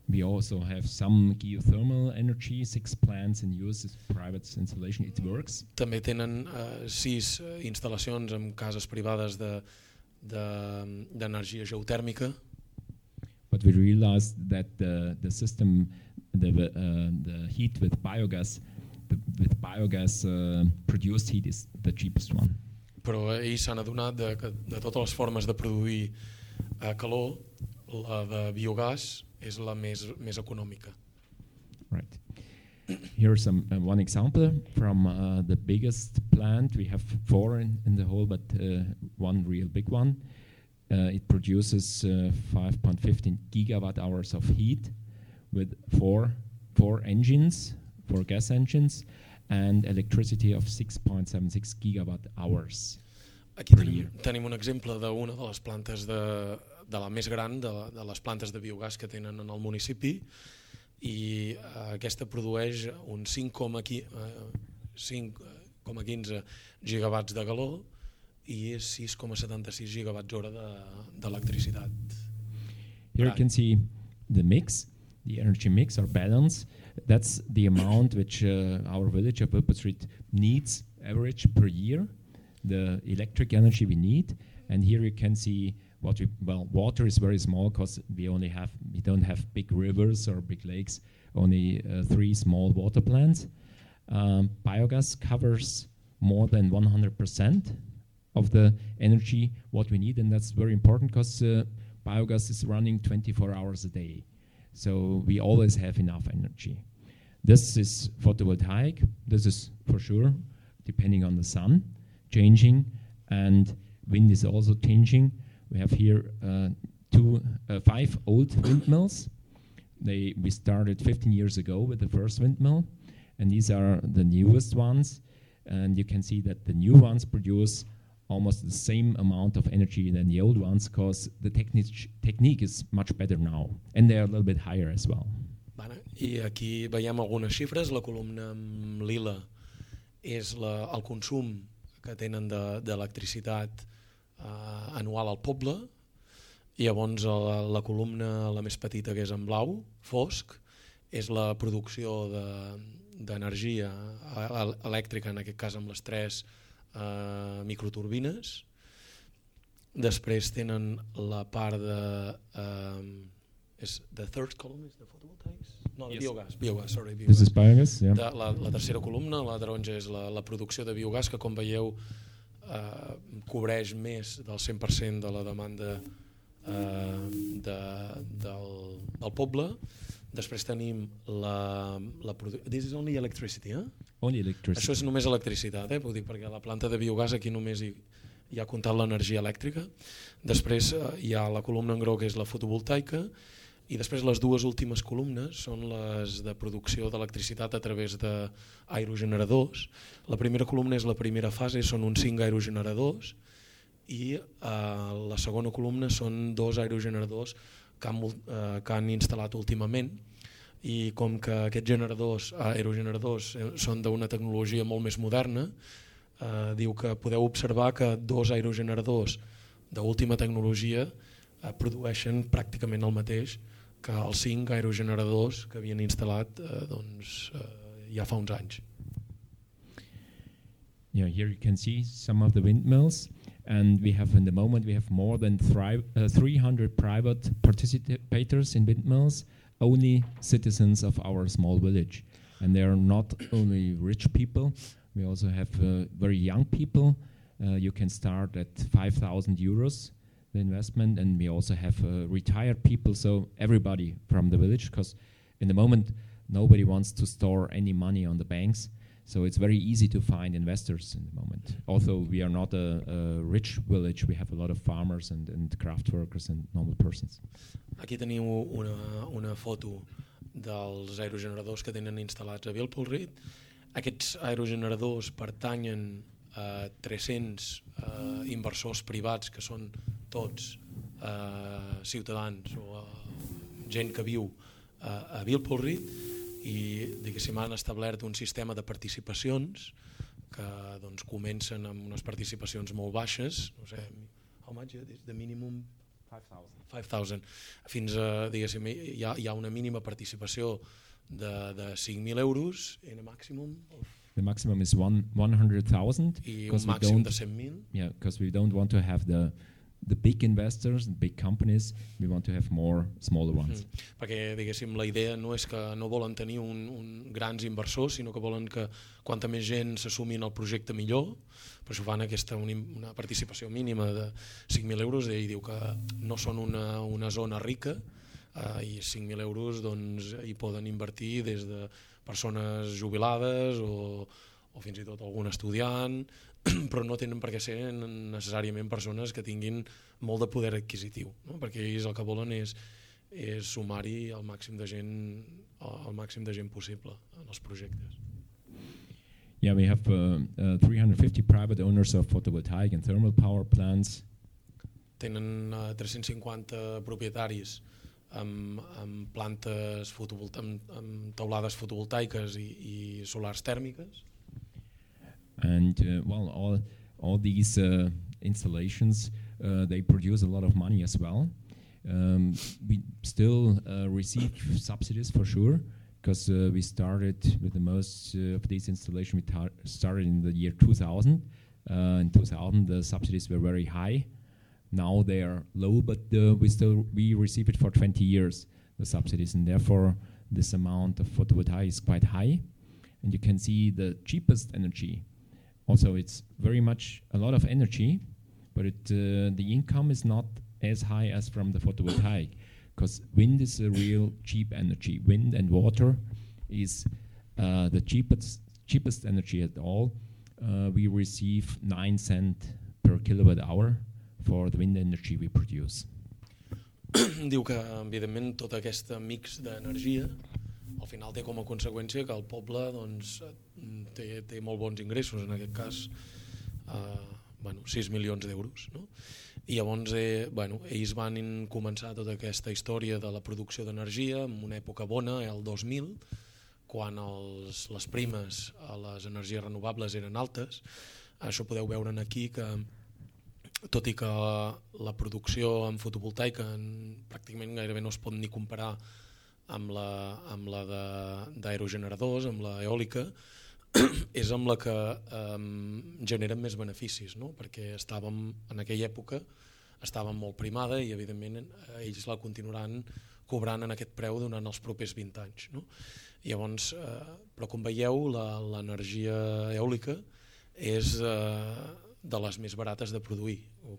We also have some geothermal energy, six plants in use as private installation. It works. també tenen eh, sis eh, instal·lacions en cases privades de- de- d'energia de, geotèrmica, But we realized that the, the system, the, uh, the heat with biogas, with biogas uh, produced heat is the cheapest one. però ells s'han adonat de, que de totes les formes de produir eh, calor, la de biogàs és la més, més econòmica. Right. Here's some uh, one example from uh, the biggest plant. We have four in, in the whole, but uh, one real big one. Uh, it produces uh, 5.15 gigawatt hours of heat with four four engines, four gas engines, and electricity of 6.76 gigawatt hours. Aquí per tenim, year. tenim un exemple d'una de les plantes de, de la més gran, de, de les plantes de biogàs que tenen en el municipi, i eh, aquesta produeix uns 5,qui- eh, 5,15 gigawatts de calor i és 6,76 gigawatts hora de- d'electricitat. Here you can see the mix. the energy mix or balance. That's the amount which uh, our village of Wilpert needs average per year, the electric energy we need. And here you can see what we, well, water is very small because we only have, we don't have big rivers or big lakes, only uh, three small water plants. Um, biogas covers more than 100% of the energy what we need, and that's very important because uh, biogas is running 24 hours a day. So we always have enough energy. This is photovoltaic. This is for sure, depending on the sun, changing, and wind is also changing. We have here uh, two, uh, five old windmills. They, we started 15 years ago with the first windmill, and these are the newest ones. And you can see that the new ones produce almost the same amount of energy than the old ones because the technic technique is much better now, and they're a little bit higher as well. Vale. I aquí veiem algunes xifres, la columna amb lila és la, el consum que tenen d'electricitat de, eh, anual al poble, i llavors la, la columna la més petita que és en blau, fosc, és la producció d'energia de, elèctrica, en aquest cas amb les tres eh, microturbines, després tenen la part de... Eh, és the third column is the photovoltaics? No, yes. biogàs, biogàs, sorry. Biogàs. This is biogas, yeah. De, la, la tercera columna, la taronja, és la, la producció de biogàs que, com veieu, eh, cobreix més del 100% de la demanda eh, de, del, del poble. Després tenim la, la This is only electricity, eh? Only electricity. Això és només electricitat, eh? Puc dir, perquè la planta de biogàs aquí només hi, hi ha comptat l'energia elèctrica. Després eh, hi ha la columna en groc que és la fotovoltaica i després les dues últimes columnes són les de producció d'electricitat a través d'aerogeneradors. La primera columna és la primera fase, són uns 5 aerogeneradors i eh, la segona columna són dos aerogeneradors que han, eh, que han instal·lat últimament i com que aquests generadors, aerogeneradors eh, són d'una tecnologia molt més moderna, eh, diu que podeu observar que dos aerogeneradors d'última tecnologia eh, produeixen pràcticament el mateix que els cinc aerogeneradors que havien instal·lat eh, doncs, eh, ja fa uns anys. Yeah, here you can see some of the windmills and we have in the moment we have more than uh, 300 private participators in windmills only citizens of our small village. And they are not only rich people, we also have uh, very young people. Uh, you can start at 5,000 euros, the investment, and we also have uh, retired people, so everybody from the village, because in the moment, nobody wants to store any money on the banks. So it's very easy to find investors in the moment. Although we are not a, a rich village, we have a lot of farmers and, and craft workers and normal persons. Aquí teniu una, una foto dels aerogeneradors que tenen instal·lats a Vilpolrit. Aquests aerogeneradors pertanyen a 300 eh, inversors privats que són tots eh, ciutadans o eh, gent que viu eh, a Vilpolrit i diguéssim han establert un sistema de participacions que doncs, comencen amb unes participacions molt baixes, no sé, how much is the minimum? 5,000 fins a, diguéssim, hi ha, hi ha una mínima participació de, de 5.000 euros en a maximum of The maximum is 100,000 i un màxim de 100.000 yeah, because we don't want to have the the big investors, big companies, we want to have more smaller ones. Mm. Perquè, diguéssim, la idea no és que no volen tenir un, un grans inversors, sinó que volen que quanta més gent s'assumin el projecte millor, per això fan aquesta una, una participació mínima de 5.000 euros i diu que no són una, una zona rica eh, i 5.000 euros doncs, hi poden invertir des de persones jubilades o, o fins i tot algun estudiant, però no tenen per què ser necessàriament persones que tinguin molt de poder adquisitiu, no? perquè ells el que volen és, és sumar-hi el màxim de gent el màxim de gent possible en els projectes. Yeah, we have uh, uh, 350 private owners of photovoltaic and thermal power plants. Tenen uh, 350 propietaris amb, amb plantes amb, amb taulades fotovoltaiques i, i solars tèrmiques and uh, well, all all these uh, installations uh, they produce a lot of money as well. Um, we still receive subsidies for sure because we started with the most of these installation. We tar- started in the year 2000. Uh, in 2000, the subsidies were very high. Now they are low, but uh, we still we receive it for 20 years the subsidies, and therefore this amount of photovoltaic is quite high. And you can see the cheapest energy. Also, it's very much a lot of energy, but it, uh, the income is not as high as from the photovoltaic because wind is a real cheap energy. Wind and water is uh, the cheapest cheapest energy at all. Uh, we receive nine cent per kilowatt hour for the wind energy we produce. Diu que, evidentment, tot aquest mix d'energia al final té com a conseqüència que el poble doncs, eh, té, té molt bons ingressos, en aquest cas eh, bueno, 6 milions d'euros. No? I llavors eh, bueno, ells van començar tota aquesta història de la producció d'energia en una època bona, el 2000, quan els, les primes a les energies renovables eren altes. Això podeu veure aquí que tot i que la producció en fotovoltaica en, pràcticament gairebé no es pot ni comparar amb la, amb la d'aerogeneradors, amb la eòlica, és amb la que um, generen més beneficis, no? perquè estàvem en aquella època estàvem molt primada i evidentment eh, ells la continuaran cobrant en aquest preu durant els propers 20 anys. No? Llavors, eh, però com veieu, l'energia eòlica és eh, de les més barates de produir. O,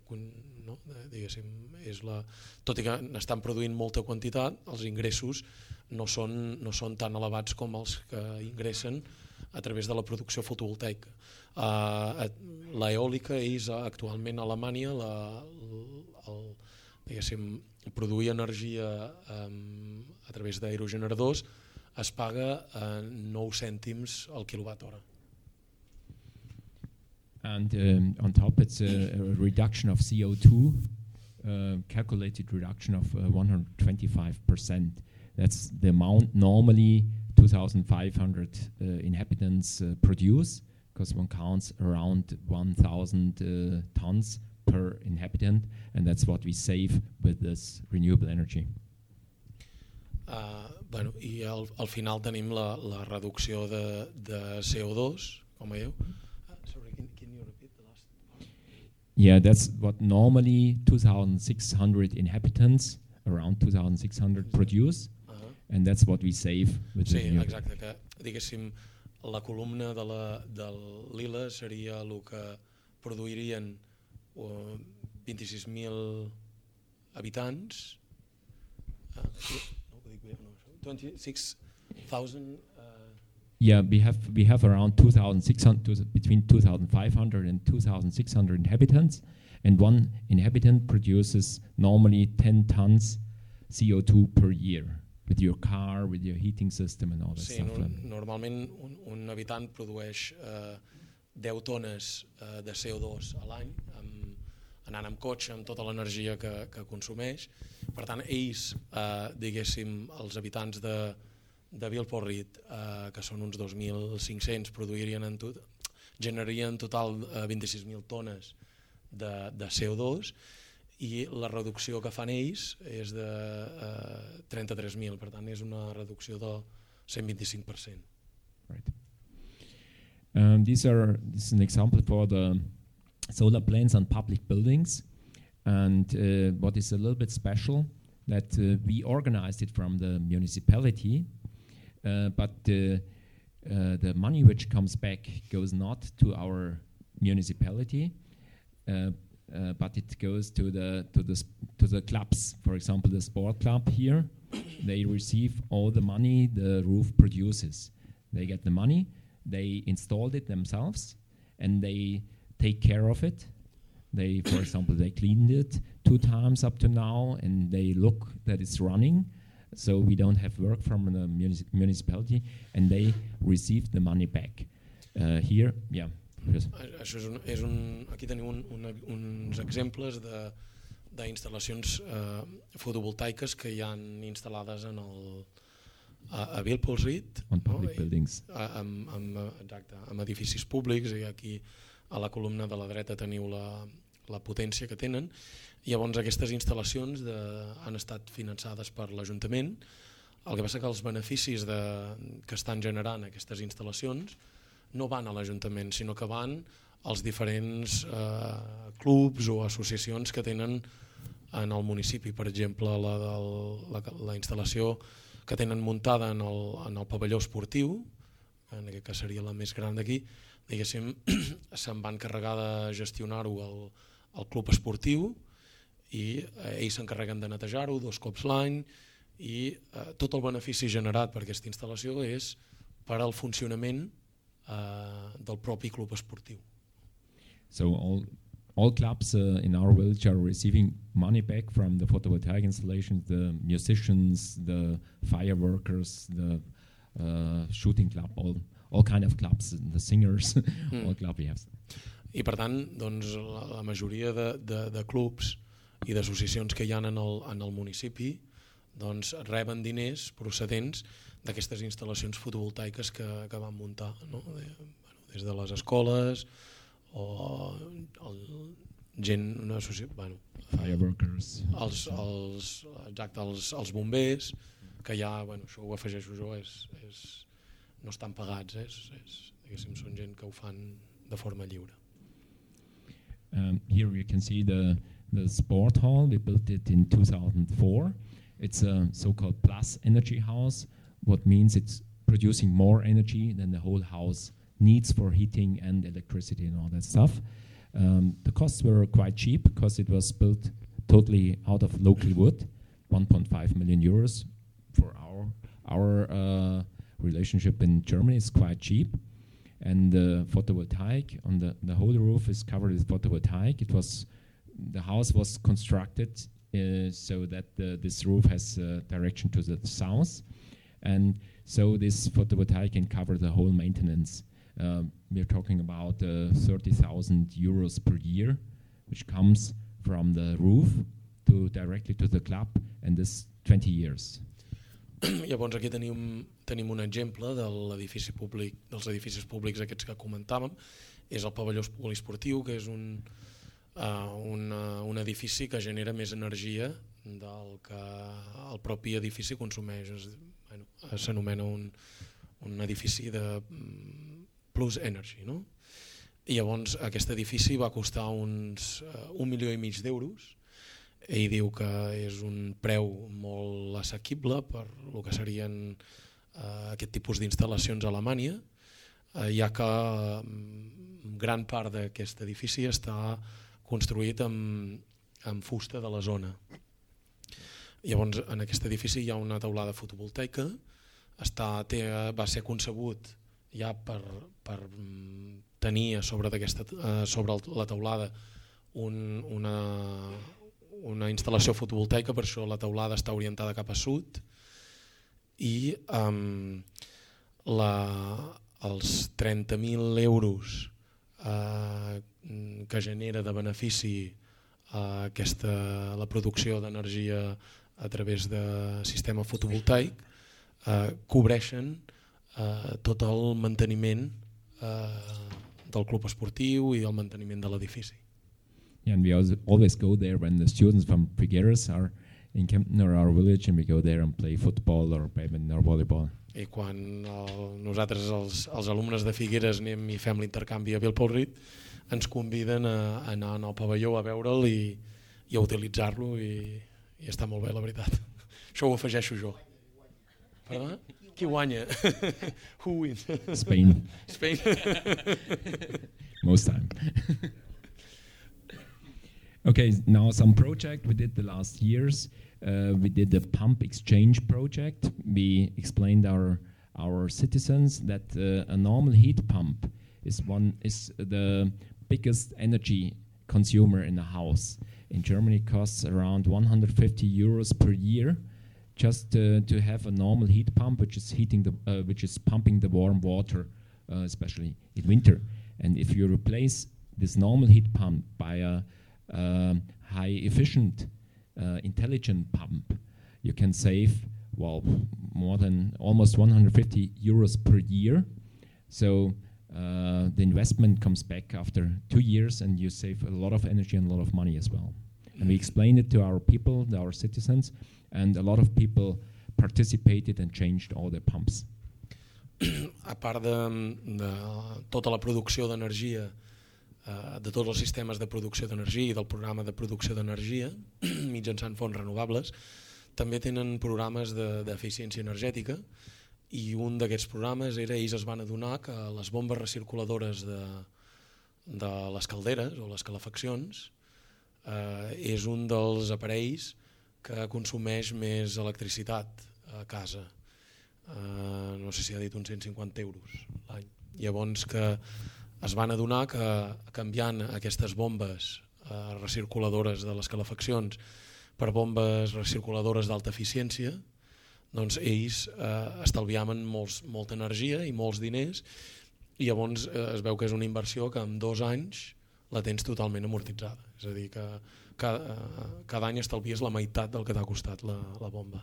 no? Eh, diguéssim, és la, tot i que n'estan produint molta quantitat, els ingressos no són, no són tan elevats com els que ingressen a través de la producció fotovoltaica. Uh, la eòlica és actualment a Alemanya la, el, diguéssim, produir energia um, a través d'aerogeneradors es paga uh, 9 cèntims al quilowatt hora. And um, on top, it's a, a reduction of CO2, uh, calculated reduction of uh, 125%. That's the amount normally 2,500 uh, inhabitants uh, produce, because one counts around 1,000 uh, tons per inhabitant, and that's what we save with this renewable energy. Uh, bueno, I al, al final tenim la, la reducció de, de CO2, com. Uh, Yeah, that's what normally 2,600 inhabitants, around 2,600 produce, Uh -huh. and that's what we save with the Sí, renewable. exacte, que diguéssim la columna de la, del lila seria el que produirien uh, 26.000 habitants uh, no, 26,000 uh, Yeah, we have we have around 2,600 to- between 2,500 and 2,600 inhabitants, and one inhabitant produces normally 10 tons CO2 per year with your car, with your heating system, and all that Sí, stuff. no, normalment un, un habitant produeix eh, 10 tones eh, de CO2 a l'any anant amb cotxe, amb tota l'energia que, que consumeix. Per tant, ells, eh, diguéssim, els habitants de, de Vilporrit, eh, que són uns 2.500, produirien en tot, generarien en total eh, 26.000 tones de, de CO2 i la reducció que fan ells és de eh, 33.000, per tant és una reducció del 125%. Right. Um, these are this is an example for the solar plants on public buildings, and uh, what is a little bit special that uh, we organized it from the municipality, but the uh, the money which comes back goes not to our municipality, uh, uh, but it goes to the to the to the clubs. For example, the sport club here, they receive all the money the roof produces. They get the money, they installed it themselves, and they take care of it. They, for example, they cleaned it two times up to now, and they look that it's running. So we don't have work from the munici- municipality, and they receive the money back. Uh, here, yeah. yes. A- Això és un, és un, aquí tenim un, un, uns exemples de d'instal·lacions eh, fotovoltaiques que hi han instal·lades en el, a, a Vilpolsrit On public I- buildings. a- amb, amb, exacte, amb edificis públics i aquí a la columna de la dreta teniu la, la potència que tenen. Llavors aquestes instal·lacions de, han estat finançades per l'Ajuntament, el que passa que els beneficis de, que estan generant aquestes instal·lacions no van a l'Ajuntament, sinó que van als diferents eh, clubs o associacions que tenen en el municipi. Per exemple, la, del, la, la instal·lació que tenen muntada en el, en el pavelló esportiu, en aquest cas seria la més gran d'aquí, diguéssim, se'n van encarregar de gestionar-ho al, al club esportiu i eh, ells s'encarreguen de netejar-ho dos cops l'any i eh, tot el benefici generat per aquesta instal·lació és per al funcionament eh, del propi club esportiu. So all all clubs uh, in our village are receiving money back from the photovoltaic installations, the musicians, the fireworkers, the uh, shooting club, all all kind of clubs, the singers, mm. all club we have. I per tant, doncs, la, la majoria de, de, de clubs i d'associacions que hi ha en el, en el municipi doncs, reben diners procedents d'aquestes instal·lacions fotovoltaiques que, que van muntar no? de, bueno, des de les escoles o el, gent, una associació, bueno, fireworkers, els, els, exacte, els, els bombers, que ja, bueno, això ho afegeixo jo, és, és, no estan pagats, és, és, diguéssim, són gent que ho fan de forma lliure. Um, here you can see the, the sport hall. We built it in 2004. It's a so-called plus energy house, what means it's producing more energy than the whole house needs for heating and electricity and all that stuff. Um, the costs were quite cheap because it was built totally out of local wood, 1.5 million euros for our our uh, relationship in Germany is quite cheap and the photovoltaic on the, the whole roof is covered with photovoltaic. It was the house was constructed uh, so that the, this roof has uh, direction to the south, and so this photovoltaic can cover the whole maintenance. Uh, we're talking about uh, 30,000 euros per year, which comes from the roof to directly to the club, and this 20 years. Llavors aquí tenim, tenim un exemple de l'edifici públic, dels edificis públics aquests que comentàvem, és el pavelló poliesportiu, que és un, uh, un, un edifici que genera més energia del que el propi edifici consumeix. Bueno, S'anomena un, un edifici de mm, plus energy. No? I llavors aquest edifici va costar uns uh, un milió i mig d'euros ell diu que és un preu molt assequible per el que serien eh, aquest tipus d'instal·lacions a Alemanya, eh, ja que eh, gran part d'aquest edifici està construït amb, amb fusta de la zona. Llavors, en aquest edifici hi ha una taulada fotovoltaica, està, té, va ser concebut ja per, per mm, tenir a sobre, eh, sobre la taulada un, una, una instal·lació fotovoltaica, per això la teulada està orientada cap a sud i um, la, els 30.000 euros uh, que genera de benefici uh, aquesta, la producció d'energia a través de sistema fotovoltaic uh, cobreixen uh, tot el manteniment uh, del club esportiu i el manteniment de l'edifici. And we always go there when the students from Figueres are in Kempten or our village and we go there and play football or badminton or volleyball. I quan el, nosaltres, els, els alumnes de Figueres, anem i fem l'intercanvi a Vilpolrit, ens conviden a, a anar al pavelló a veure'l i, i a utilitzar-lo i, i està molt bé, la veritat. Això ho afegeixo jo. Perdona? Qui guanya? Who wins? Spain. Spain. Most time. Okay, now some project we did the last years. Uh, we did the pump exchange project. We explained our our citizens that uh, a normal heat pump is one is the biggest energy consumer in a house. In Germany, it costs around 150 euros per year just uh, to have a normal heat pump, which is heating the uh, which is pumping the warm water, uh, especially in winter. And if you replace this normal heat pump by a um, high efficient, uh, intelligent pump, you can save well more than almost 150 euros per year. So uh, the investment comes back after two years and you save a lot of energy and a lot of money as well. And we explained it to our people, to our citizens, and a lot of people participated and changed all their pumps. a part de, de tota la producció d'energia, de tots els sistemes de producció d'energia i del programa de producció d'energia mitjançant fonts renovables, també tenen programes d'eficiència de, energètica i un d'aquests programes era, ells es van adonar que les bombes recirculadores de, de les calderes o les calefaccions eh, és un dels aparells que consumeix més electricitat a casa eh, no sé si ha dit uns 150 euros l'any. Llavors que es van adonar que canviant aquestes bombes eh, recirculadores de les calefaccions per bombes recirculadores d'alta eficiència, doncs ells eh, estalviaven molts, molta energia i molts diners i llavors eh, es veu que és una inversió que en dos anys la tens totalment amortitzada. És a dir, que cada, eh, cada any estalvies la meitat del que t'ha costat la, la bomba.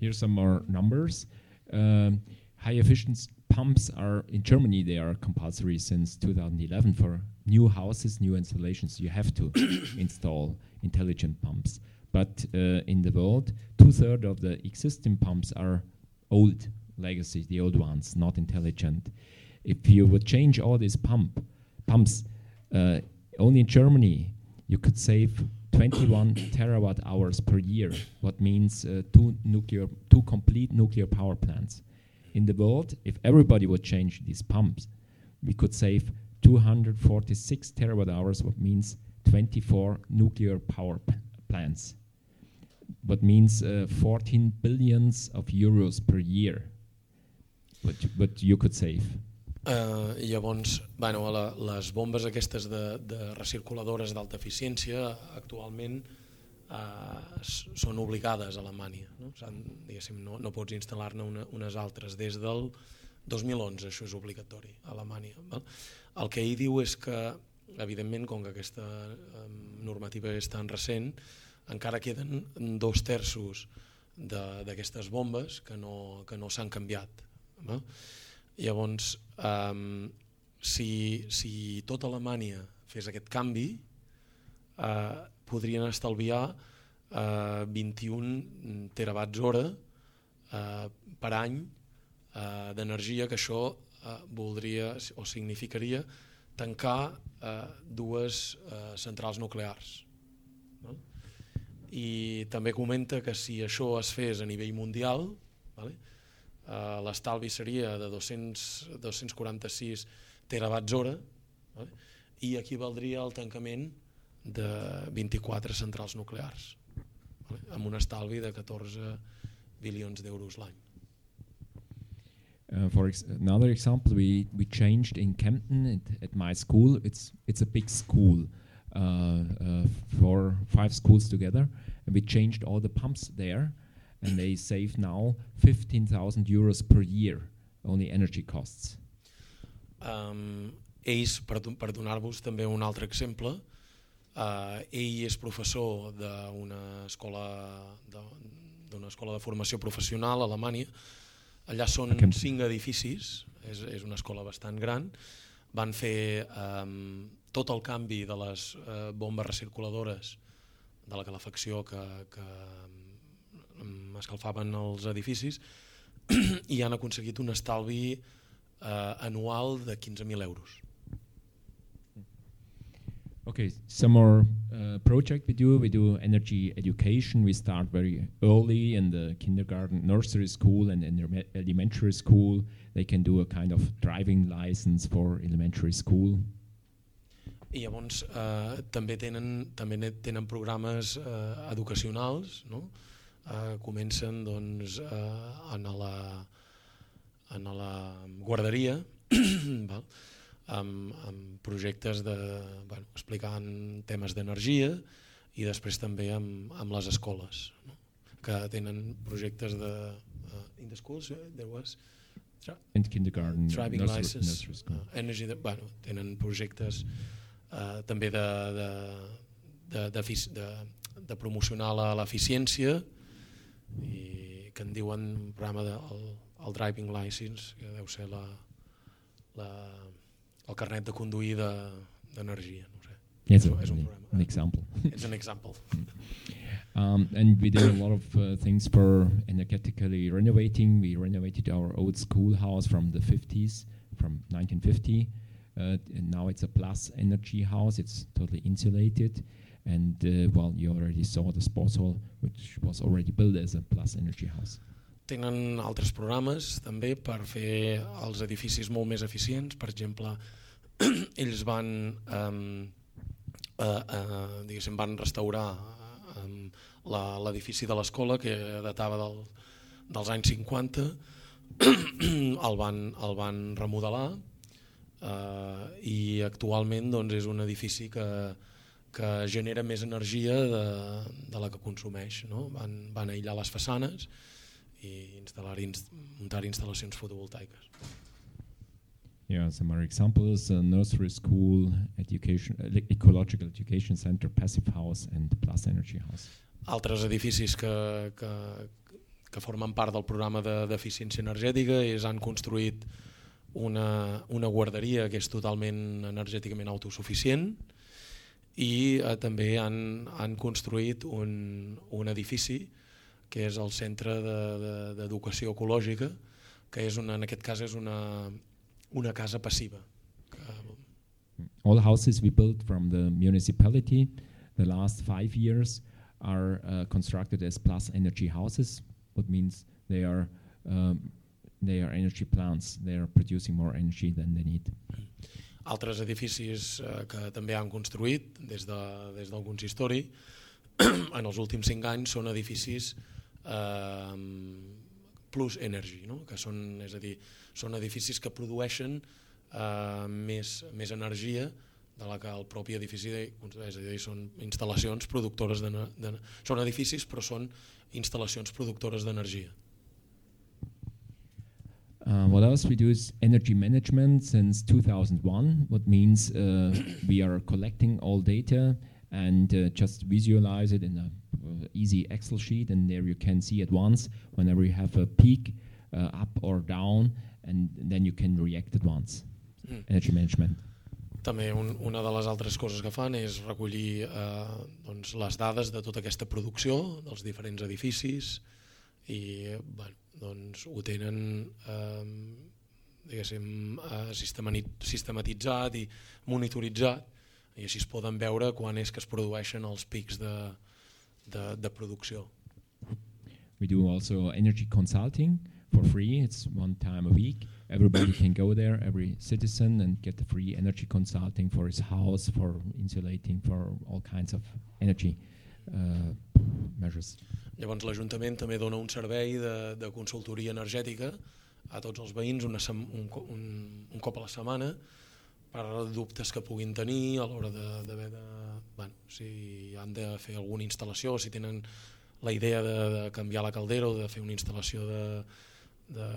Here's some more numbers. Um, high efficiency pumps are in Germany. They are compulsory since 2011 for new houses, new installations. You have to install intelligent pumps. But uh, in the world, two thirds of the existing pumps are old legacy, the old ones, not intelligent. If you would change all these pump pumps, uh, only in Germany, you could save 21 terawatt hours per year, what means uh, two nuclear, two complete nuclear power plants. In the world, if everybody would change these pumps, we could save 246 terawatt hours, what means 24 nuclear power plants, what means uh, 14 billions of euros per year. But, but you could save. Uh, llavors, bueno, la, les bombes aquestes de, de recirculadores d'alta eficiència actualment uh, són obligades a Alemanya. No, no, no pots instal·lar-ne una, unes altres. Des del 2011 això és obligatori a Alemanya. Val? El que ell diu és que, evidentment, com que aquesta normativa és tan recent, encara queden dos terços d'aquestes bombes que no, que no s'han canviat. Val? Llavors, um, si, si tota Alemanya fes aquest canvi, uh, podrien estalviar uh, 21 terawatts hora uh, per any uh, d'energia, que això uh, voldria o significaria tancar uh, dues uh, centrals nuclears. No? I també comenta que si això es fes a nivell mundial, vale? eh, l'estalvi seria de 200, 246 terawatts hora vale? i equivaldria al tancament de 24 centrals nuclears vale? amb un estalvi de 14 bilions d'euros l'any. Uh, for ex another example, we, we changed in Kempten at, at my school. It's it's a big school, uh, uh, for five schools together, and we changed all the pumps there and they save now 15,000 euros per year, only energy costs. Um, ells, per, per donar-vos també un altre exemple, uh, ell és professor d'una escola d'una escola de formació professional a Alemanya. Allà són okay. cinc edificis, és, és una escola bastant gran. Van fer um, tot el canvi de les uh, bombes recirculadores de la calefacció que, que escalfaven els edificis i han aconseguit un estalvi eh, anual de 15.000 euros. Okay, some more uh, project we do. We do energy education. We start very early in the kindergarten, nursery school, and in elementary school. They can do a kind of driving license for elementary school. I llavors eh, també tenen també tenen programes eh, educacionals, no? eh, comencen doncs, eh, en, la, en la guarderia val? Amb, amb projectes de, bueno, explicant temes d'energia i després també amb, amb les escoles no? que tenen projectes de uh, in the schools there was in kindergarten driving nursery, license nursery uh, energy de, bueno, tenen projectes uh, també de, de, de, de, de, de promocionar l'eficiència i que en diuen un programa del el driving license, que deu ser la, la, el carnet de conduir de- No sé. Yes, an, és un programa. an example. It's an example. Um, and we did a lot of uh, things for energetically renovating. We renovated our old schoolhouse from the 50s, from 1950. Uh, and now it's a plus energy house. It's totally insulated. And uh, well, you already saw the sports hall, which was already built as a plus energy house. Tenen altres programes també per fer els edificis molt més eficients. Per exemple, ells van, uh, diguéssim, van restaurar um, l'edifici de l'escola que datava del, dels anys 50, el van, el van remodelar uh, i actualment doncs, és un edifici que, que genera més energia de, de la que consumeix. No? Van, van aïllar les façanes i instal·lar inst muntar instal·lacions fotovoltaiques. Yeah, some other examples: uh, nursery school, education, le- ecological education center, passive house, and plus energy house. Altres edificis que, que, que formen part del programa de- d'eficiència energètica és han construït una, una guarderia que és totalment energèticament autosuficient i eh, també han, han construït un, un edifici que és el Centre d'Educació de, d'Educació Ecològica, que és una, en aquest cas és una, una casa passiva. Que, All houses we built from the municipality the last five years are uh, constructed as plus energy houses, what means they are um, they are energy plants. They are producing more energy than they need. altres edificis eh, que també han construït des, de, des del consistori en els últims cinc anys són edificis eh, plus energy, no? que són, és a dir, són edificis que produeixen eh, més, més energia de la que el propi edifici, és a dir, són instal·lacions productores de, de, són edificis però són instal·lacions productores d'energia. Uh, what else we do energy management since 2001, what means uh, we are collecting all data and uh, just visualize it in a uh, easy Excel sheet, and there you can see at once whenever you have a peak uh, up or down, and then you can react at once. Mm. Energy management. També un, una de les altres coses que fan és recollir eh, doncs, les dades de tota aquesta producció dels diferents edificis i bueno, doncs, ho tenen eh, diguéssim, eh, sistematitzat i monitoritzat i així es poden veure quan és que es produeixen els pics de, de, de producció. We do also energy consulting for free. It's one time a week. Everybody can go there, every citizen, and get the free energy consulting for his house, for insulating, for all kinds of energy uh, measures. Llavors l'Ajuntament també dona un servei de, de consultoria energètica a tots els veïns una un, un, un cop a la setmana per dubtes que puguin tenir a l'hora de- d'haver de, bueno, si han de fer alguna instal·lació, si tenen la idea de, de canviar la caldera o de fer una instal·lació de, de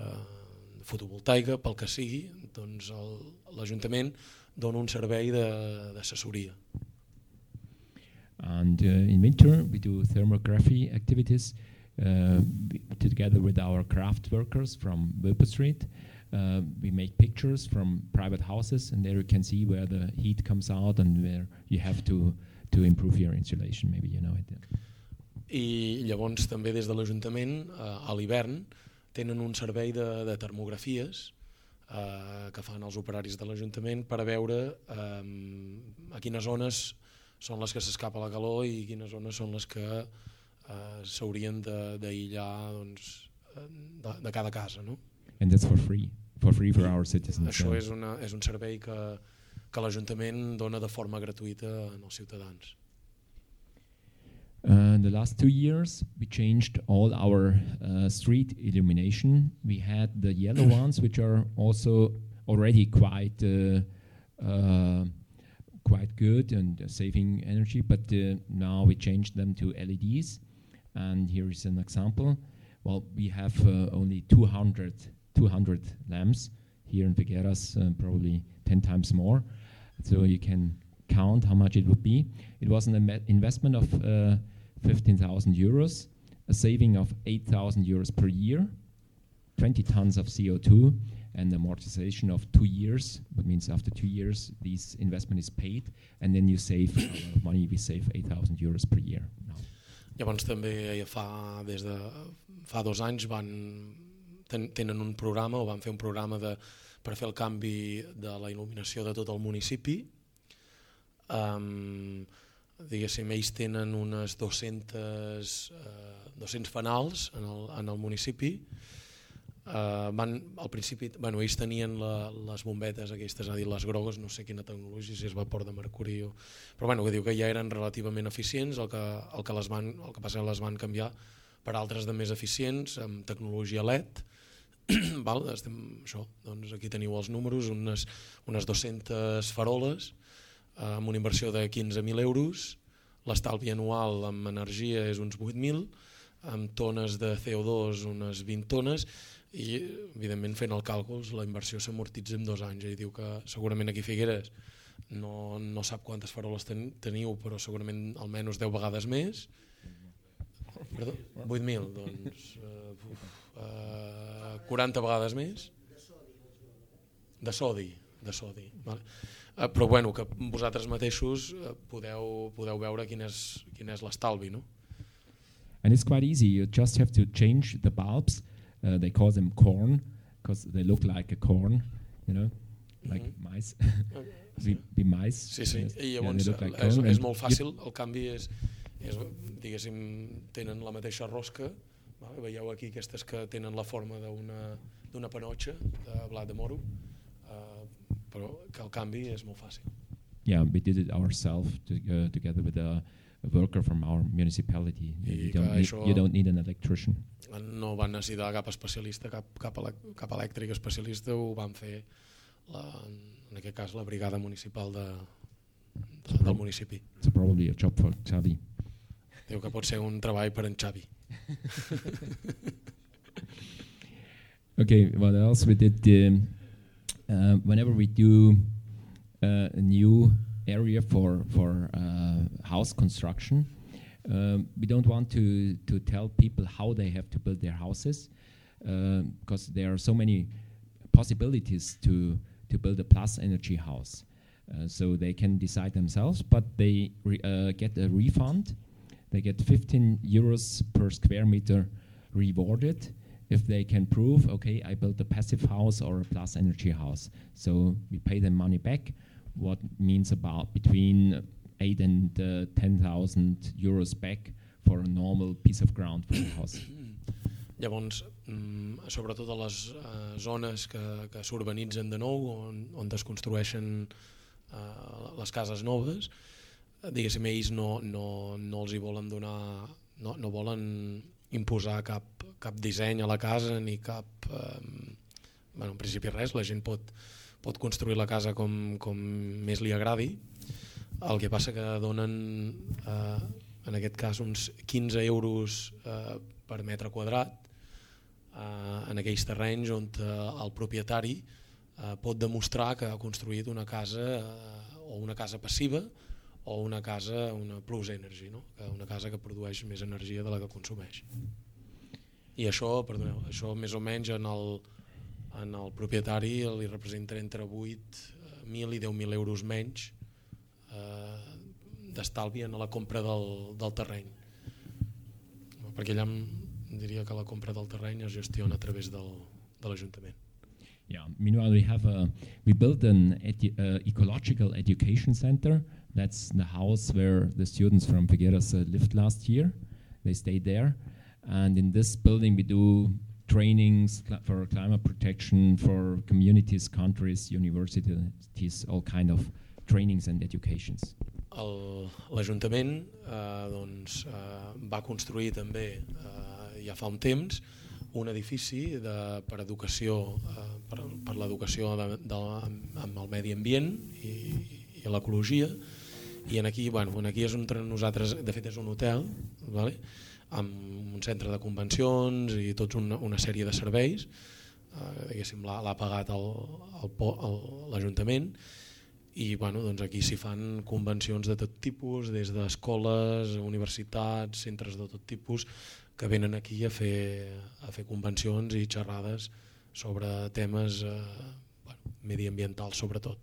fotovoltaica, pel que sigui, doncs l'Ajuntament dona un servei de- d'assessoria. And uh, in winter, we do thermography activities uh, together with our craft workers from Wilbur Street. We make pictures from private houses, and there you can see where the heat comes out and where you have to to improve your insulation. Maybe you know it. i llavors també des de l'Ajuntament eh, a l'hivern tenen un servei de, de termografies eh, que fan els operaris de l'Ajuntament per a veure eh, a quines zones són les que s'escapa la calor i quines zones són les que eh, s'haurien de- d'aïllar doncs, eh, de, de cada casa. No? And that's for free, for free for our citizens. Això és, una, és un servei que, que l'Ajuntament dona de forma gratuïta als ciutadans. Uh, the last two years, we changed all our uh, street illumination. We had the yellow ones, which are also already quite uh, uh, quite good and uh, saving energy, but uh, now we changed them to LEDs. And here is an example. Well, we have uh, only 200, 200 lamps here in Figueras, uh, probably 10 times more. So you can count how much it would be. It was an inve- investment of uh, 15,000 euros, a saving of 8,000 euros per year, 20 tons of CO2, and amortization of two years. That means after two years, this investment is paid, and then you save a lot of money. We save 8,000 euros per year. Llavors també fa, des de fa dos anys van, ten, tenen un programa o van fer un programa de, per fer el canvi de la il·luminació de tot el municipi. Um, diguéssim, ells tenen unes 200, uh, 200 fanals en el, en el municipi Uh, van, al principi, bueno, ells tenien la, les bombetes aquestes, a dir, les grogues, no sé quina tecnologia, si és vapor de mercuri o... Però bueno, que diu que ja eren relativament eficients, el que, el que, les van, el que passa les van canviar per altres de més eficients, amb tecnologia LED, Val? Estem, això, doncs aquí teniu els números, unes, unes 200 faroles eh, amb una inversió de 15.000 euros, l'estalvi anual amb energia és uns 8.000, amb tones de CO2 unes 20 tones i evidentment fent el càlculs la inversió s'amortitza en dos anys i diu que segurament aquí Figueres no, no sap quantes faroles ten, teniu però segurament almenys 10 vegades més Perdó? 8.000 doncs uh, uh, 40 vegades més de sodi de sodi vale. uh, però bueno que vosaltres mateixos uh, podeu, podeu veure quin és, quin és l'estalvi no? And it's quite easy, you just have to change the bulbs Uh, they call them corn because they look like a corn, you know, like mm -hmm. mice. be, be mice. Sí, sí, i llavors yeah, like és, és molt fàcil, el canvi és, és, diguéssim, tenen la mateixa rosca, vale? veieu aquí aquestes que tenen la forma d'una panotxa de blat de moro, uh, però que el canvi és molt fàcil. Yeah, we did it ourselves to, uh, together with the a worker from our municipality. You don't, need, you don't need an electrician. No van necessitar cap especialista, cap, cap, cap elèctric especialista, ho van fer, la, en aquest cas, la brigada municipal de, de, del municipi. It's probably a job for Xavi. Diu que pot ser un treball per en Xavi. okay, what else we did? Um, uh, whenever we do uh, a new area for for uh, house construction. Um, we don't want to to tell people how they have to build their houses because uh, there are so many possibilities to to build a plus energy house. Uh, so they can decide themselves, but they uh, get a refund. They get 15 euros per square meter rewarded if they can prove, okay, I built a passive house or a plus energy house. So we pay them money back what means about between eight and uh, 10,000 euros back for a normal piece of ground for a house. Llavors, mm, sobretot a les uh, zones que, que s'urbanitzen de nou, on, on es construeixen uh, les cases noves, diguéssim, ells no, no, no els hi volen donar, no, no volen imposar cap, cap disseny a la casa ni cap... Um, bueno, en principi res, la gent pot, pot construir la casa com, com més li agradi, el que passa que donen eh, en aquest cas uns 15 euros eh, per metre quadrat eh, en aquells terrenys on eh, el propietari eh, pot demostrar que ha construït una casa eh, o una casa passiva o una casa, una plus energy, no? una casa que produeix més energia de la que consumeix. I això, perdoneu, això més o menys en el, en el propietari li representa entre 8.000 i 10.000 euros menys eh, d'estalvi en la compra del, del terreny perquè allà diria que la compra del terreny es gestiona a través del, de l'Ajuntament Yeah. Meanwhile, we have a, we built an edu uh, ecological education center. That's the house where the students from Figueras uh, lived last year. They stayed there, and in this building we do trainings for climate protection for communities, countries, universities, all kind of trainings and educations. L'Ajuntament eh, doncs, eh, va construir també eh, ja fa un temps un edifici de, per educació eh, per, per l'educació amb el medi ambient i, i l'ecologia i en aquí, bueno, en aquí és on nosaltres, de fet és un hotel, vale? amb un centre de convencions i tots una, una sèrie de serveis, eh, l'ha pagat l'Ajuntament, i bueno, doncs aquí s'hi fan convencions de tot tipus, des d'escoles, universitats, centres de tot tipus, que venen aquí a fer, a fer convencions i xerrades sobre temes eh, bueno, mediambientals sobretot.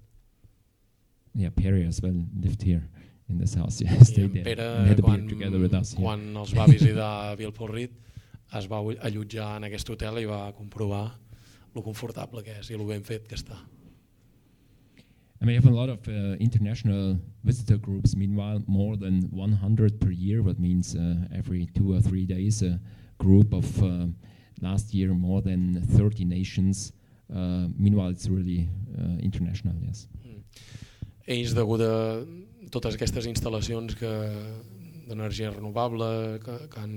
Yeah, Perry as well lived here in this house. Yeah, stayed there. Pere, and had a beer together with us. Yeah. quan els va visitar Bill Reed, es va allotjar en aquest hotel i va comprovar lo confortable que és i lo ben fet que està. And we have a lot of uh, international visitor groups. Meanwhile, more than 100 per year, what means uh, every two or three days, a group of uh, last year more than 30 nations. Uh, meanwhile, it's really uh, international, yes. Ells, degut a totes aquestes instal·lacions que d'energia renovable que, que, han,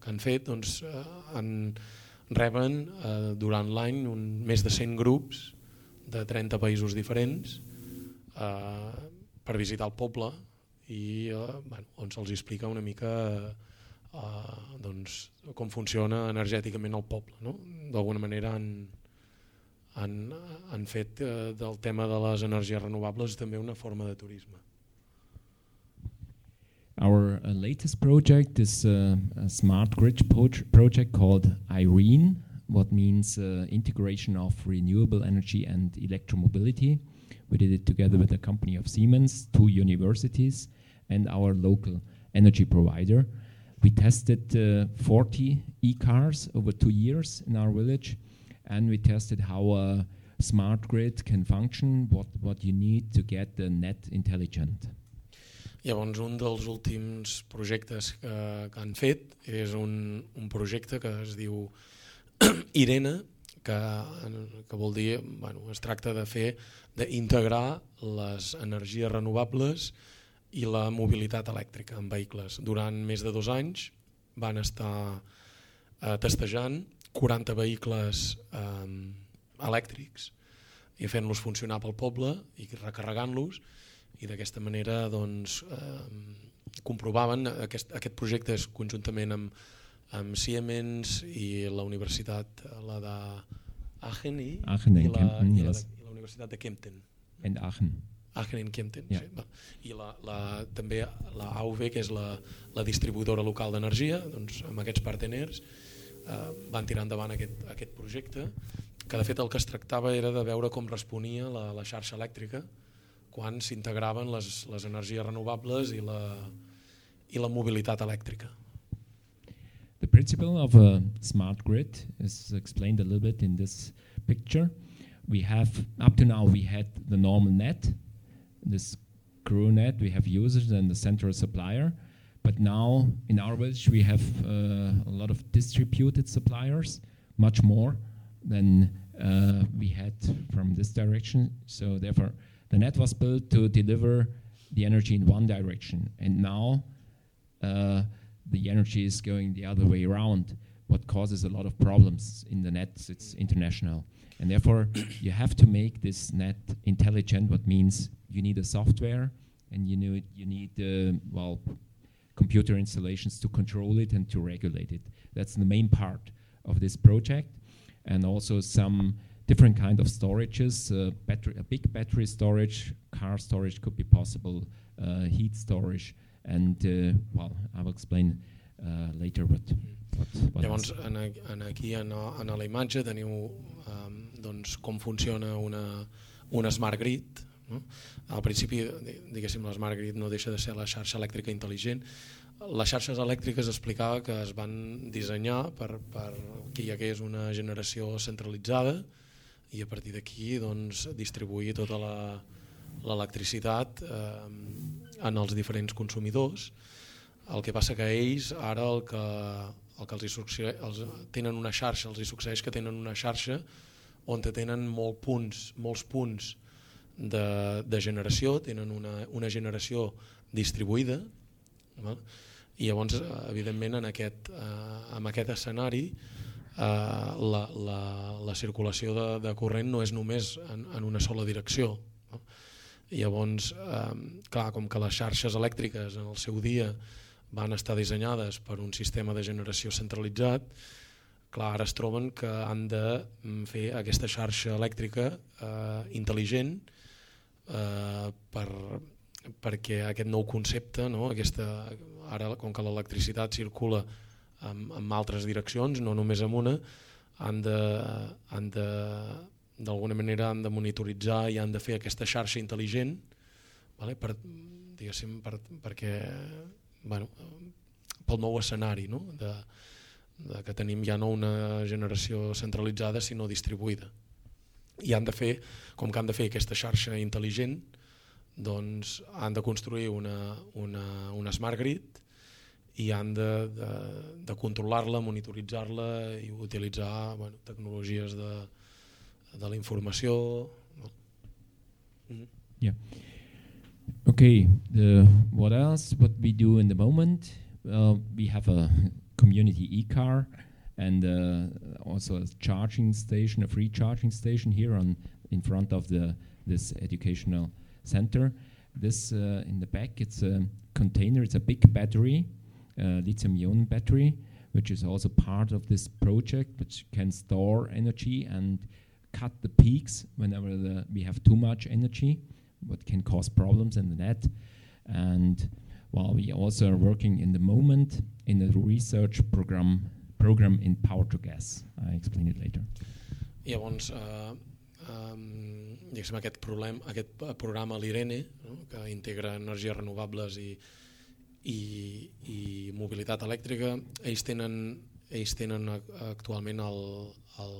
que han fet, doncs, eh, han, reben eh, durant l'any més de 100 grups de 30 països diferents eh, per visitar el poble i eh, bueno, on se'ls explica una mica eh, doncs, com funciona energèticament el poble. No? D'alguna manera han, han, han fet eh, del tema de les energies renovables també una forma de turisme. Our uh, latest project is uh, a smart grid project called IRENE, what means uh, integration of renewable energy and electromobility. We did it together with a company of Siemens, two universities, and our local energy provider. We tested uh, 40 e-cars over two years in our village, and we tested how a smart grid can function, what, what you need to get the net intelligent. Llavors, un dels últims projectes que, que han fet és un, un projecte que es diu Irene, que, que vol dir, bueno, es tracta de fer d'integrar les energies renovables i la mobilitat elèctrica en vehicles. Durant més de dos anys van estar eh, testejant 40 vehicles eh, elèctrics i fent-los funcionar pel poble i recarregant-los i d'aquesta manera doncs, eh, comprovaven aquest, aquest projecte és conjuntament amb, amb Siemens i la universitat la de Aachen i, Aachen i, la, Kempten, i, la, yes. i la universitat de Kempten And Aachen. Aachen and Kempten Yeah. sí, va. i la, la, també la AUV que és la, la distribuïdora local d'energia doncs, amb aquests parteners eh, van tirar endavant aquest, aquest projecte que de fet el que es tractava era de veure com responia la, la xarxa elèctrica quan s'integraven les, les energies renovables i la, i la mobilitat elèctrica. The principle of a smart grid is explained a little bit in this picture. We have, up to now, we had the normal net, this crew net, we have users and the central supplier. But now in our village, we have uh, a lot of distributed suppliers, much more than uh, we had from this direction. So therefore, the net was built to deliver the energy in one direction. And now uh, the energy is going the other way around, what causes a lot of problems in the nets. It's international. And therefore, you have to make this net intelligent, what means you need a software and you need, you need uh, well, computer installations to control it and to regulate it. That's the main part of this project. And also some different kind of storages, uh, battery, a big battery storage, car storage could be possible, uh, heat storage, and uh, well, I will explain uh, later what. Llavors, en, en aquí en, en la imatge teniu um, doncs, com funciona una, una smart grid. No? Al principi, di- diguéssim, smart grid no deixa de ser la xarxa elèctrica intel·ligent. Les xarxes elèctriques explicava que es van dissenyar per, per que hi hagués una generació centralitzada i a partir d'aquí doncs, distribuir tota l'electricitat eh, en els diferents consumidors. El que passa que ells ara el que, el que els, hi succeeix, els tenen una xarxa, els hi succeeix que tenen una xarxa on tenen molt punts, molts punts de, de generació, tenen una, una generació distribuïda, val? i llavors, evidentment, en aquest, eh, en aquest escenari eh, la, la, la circulació de, de corrent no és només en, en una sola direcció. No? Llavors, eh, clar, com que les xarxes elèctriques en el seu dia van estar dissenyades per un sistema de generació centralitzat, clar, ara es troben que han de mm, fer aquesta xarxa elèctrica eh, intel·ligent eh, per, perquè aquest nou concepte, no? aquesta, ara com que l'electricitat circula en, en altres direccions, no només en una, han de, han de d'alguna manera han de monitoritzar i han de fer aquesta xarxa intel·ligent vale? per, per, perquè bueno, pel nou escenari no? de, de que tenim ja no una generació centralitzada sinó distribuïda i han de fer, com que han de fer aquesta xarxa intel·ligent doncs han de construir una, una, una smart grid i han de, de, de controlar-la, monitoritzar-la i utilitzar bueno, tecnologies de, de la informació. Mm. Yeah. Okay, the, what else? What we do in the moment? Uh, we have a community e-car and uh, also a charging station, a free charging station here on in front of the this educational center. This uh, in the back, it's a container. It's a big battery, uh, lithium-ion battery, which is also part of this project, which can store energy and cut the peaks whenever the, we have too much energy, what can cause problems in the net. And while we also are working in the moment in a research program program in power to gas. I explain it later. Llavors, uh, um, aquest, problem, aquest programa l'IRENE, no? que integra energies renovables i, i, i mobilitat elèctrica, ells tenen, ells tenen actualment el, el,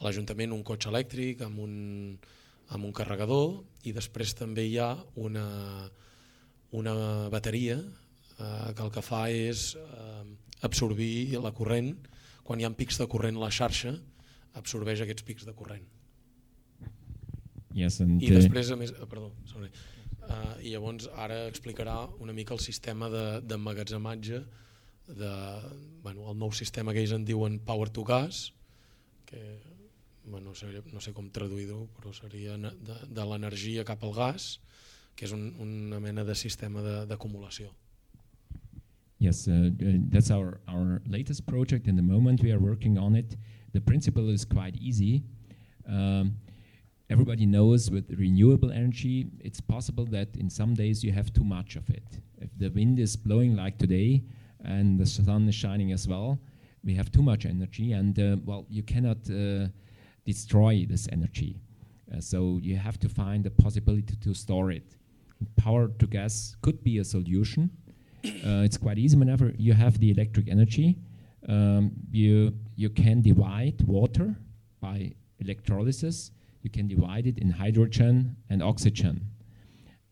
a l'Ajuntament un cotxe elèctric amb un, amb un carregador i després també hi ha una, una bateria eh, que el que fa és eh, absorbir la corrent. Quan hi ha pics de corrent la xarxa absorbeix aquests pics de corrent. And, i després a més, eh, perdó, sorry, uh, i llavors ara explicarà una mica el sistema d'emmagatzematge de, de, bueno, el nou sistema que ells en diuen Power to Gas que bueno, no, sé, no sé com traduir-ho, però seria de, de l'energia cap al gas, que és un, una mena de sistema d'acumulació. Yes, uh, uh, that's our, our latest project. In the moment we are working on it. The principle is quite easy. Um, everybody knows with renewable energy, it's possible that in some days you have too much of it. If the wind is blowing like today and the sun is shining as well, we have too much energy and uh, well, you cannot uh, destroy this energy. Uh, so you have to find a possibility to store it. Power to gas could be a solution. Uh, it's quite easy whenever you have the electric energy. Um, you you can divide water by electrolysis. You can divide it in hydrogen and oxygen.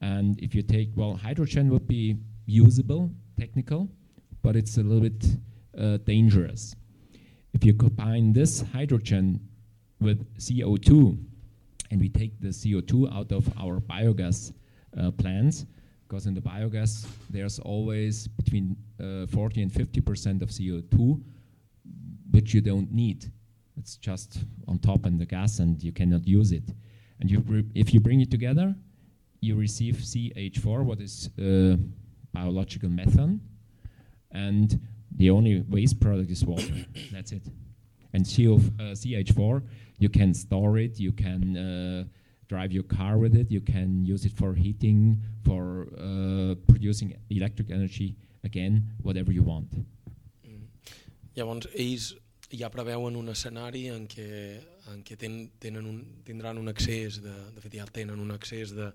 And if you take well, hydrogen would be usable, technical, but it's a little bit uh, dangerous. If you combine this hydrogen with CO2, and we take the CO2 out of our biogas uh, plants, because in the biogas there's always between uh, 40 and 50 percent of CO2, which you don't need. It's just on top in the gas, and you cannot use it. And you if you bring it together, you receive CH4, what is uh, biological methane, and the only waste product is water. That's it. And CO, uh, CH4 you can store it, you can uh, drive your car with it, you can use it for heating, for uh, producing electric energy, again, whatever you want. Mm. Llavors, ells ja preveuen un escenari en què, en què ten, tenen un, tindran un accés, de, de fet ja tenen un accés de,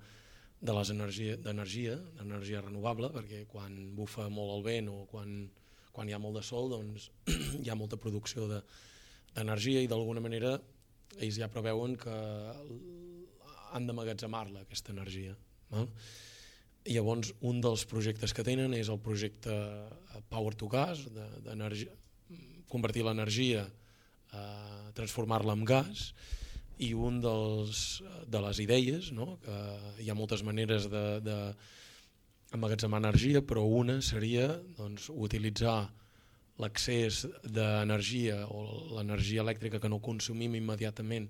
de les energia, d'energia, d'energia renovable, perquè quan bufa molt el vent o quan, quan hi ha molt de sol, doncs hi ha molta producció d'energia de, i d'alguna manera ells ja preveuen que han d'amagatzemar-la, aquesta energia. Val? I llavors, un dels projectes que tenen és el projecte Power to Gas, de, convertir l'energia, eh, transformar-la en gas, i un dels, de les idees, no? que hi ha moltes maneres de, de emmagatzemar energia, però una seria doncs, utilitzar l'accés d'energia o l'energia elèctrica que no consumim immediatament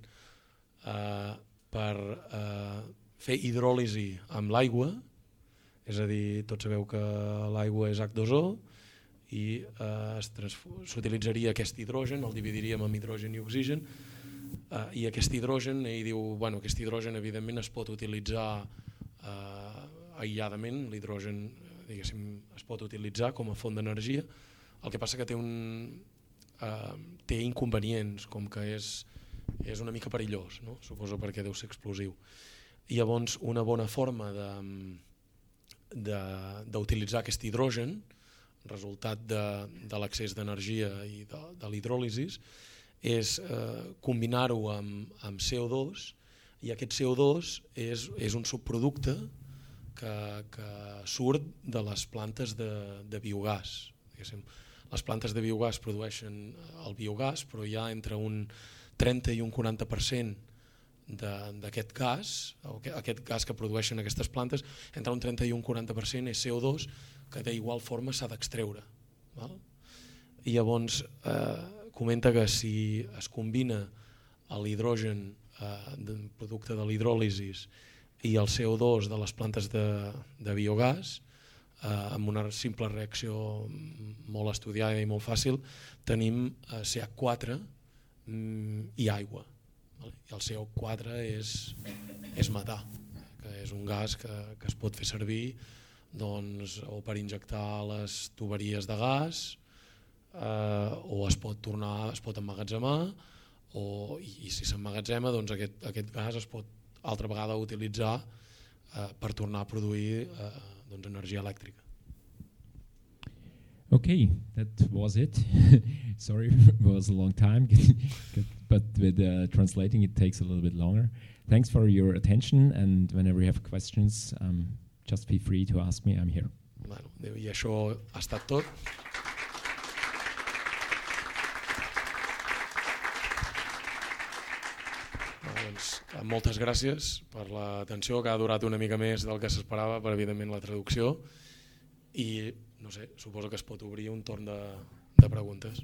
eh, per eh, fer hidròlisi amb l'aigua, és a dir, tots sabeu que l'aigua és H2O i eh, s'utilitzaria aquest hidrogen, el dividiríem en hidrogen i oxigen, eh, i aquest hidrogen, ell diu, bueno, aquest hidrogen evidentment es pot utilitzar eh, aïlladament, l'hidrogen es pot utilitzar com a font d'energia, el que passa que té un, eh, té inconvenients, com que és, és una mica perillós, no? suposo perquè deu ser explosiu. I llavors una bona forma d'utilitzar aquest hidrogen, resultat de, de l'accés d'energia i de, de l'hidròlisis, és eh, combinar-ho amb, amb CO2 i aquest CO2 és, és un subproducte que, que surt de les plantes de, de biogàs. Les plantes de biogàs produeixen el biogàs, però hi ha entre un 30 i un 40% d'aquest gas, aquest gas que produeixen aquestes plantes, entre un 30 i un 40% és CO2 que d'igual forma s'ha d'extreure. I llavors eh, comenta que si es combina l'hidrogen eh, producte de l'hidròlisis i el CO2 de les plantes de, de biogàs, eh, amb una simple reacció molt estudiada i molt fàcil, tenim eh, CH4 mm, i aigua. I el CO4 és, és metà, que és un gas que, que es pot fer servir doncs, o per injectar les tuberies de gas eh, o es pot tornar, es pot emmagatzemar o, i, i si s'emmagatzema doncs aquest, aquest gas es pot altra vegada utilitzar eh, per tornar a produir eh, doncs, energia elèctrica. Okay, that was it. Sorry, it was a long time, but with uh, translating it takes a little bit longer. Thanks for your attention, and whenever you have questions, um, just feel free to ask me. I'm here. Bueno, I això ha estat tot. doncs, moltes gràcies per l'atenció, que ha durat una mica més del que s'esperava, per evidentment la traducció, i no sé, suposo que es pot obrir un torn de, de preguntes.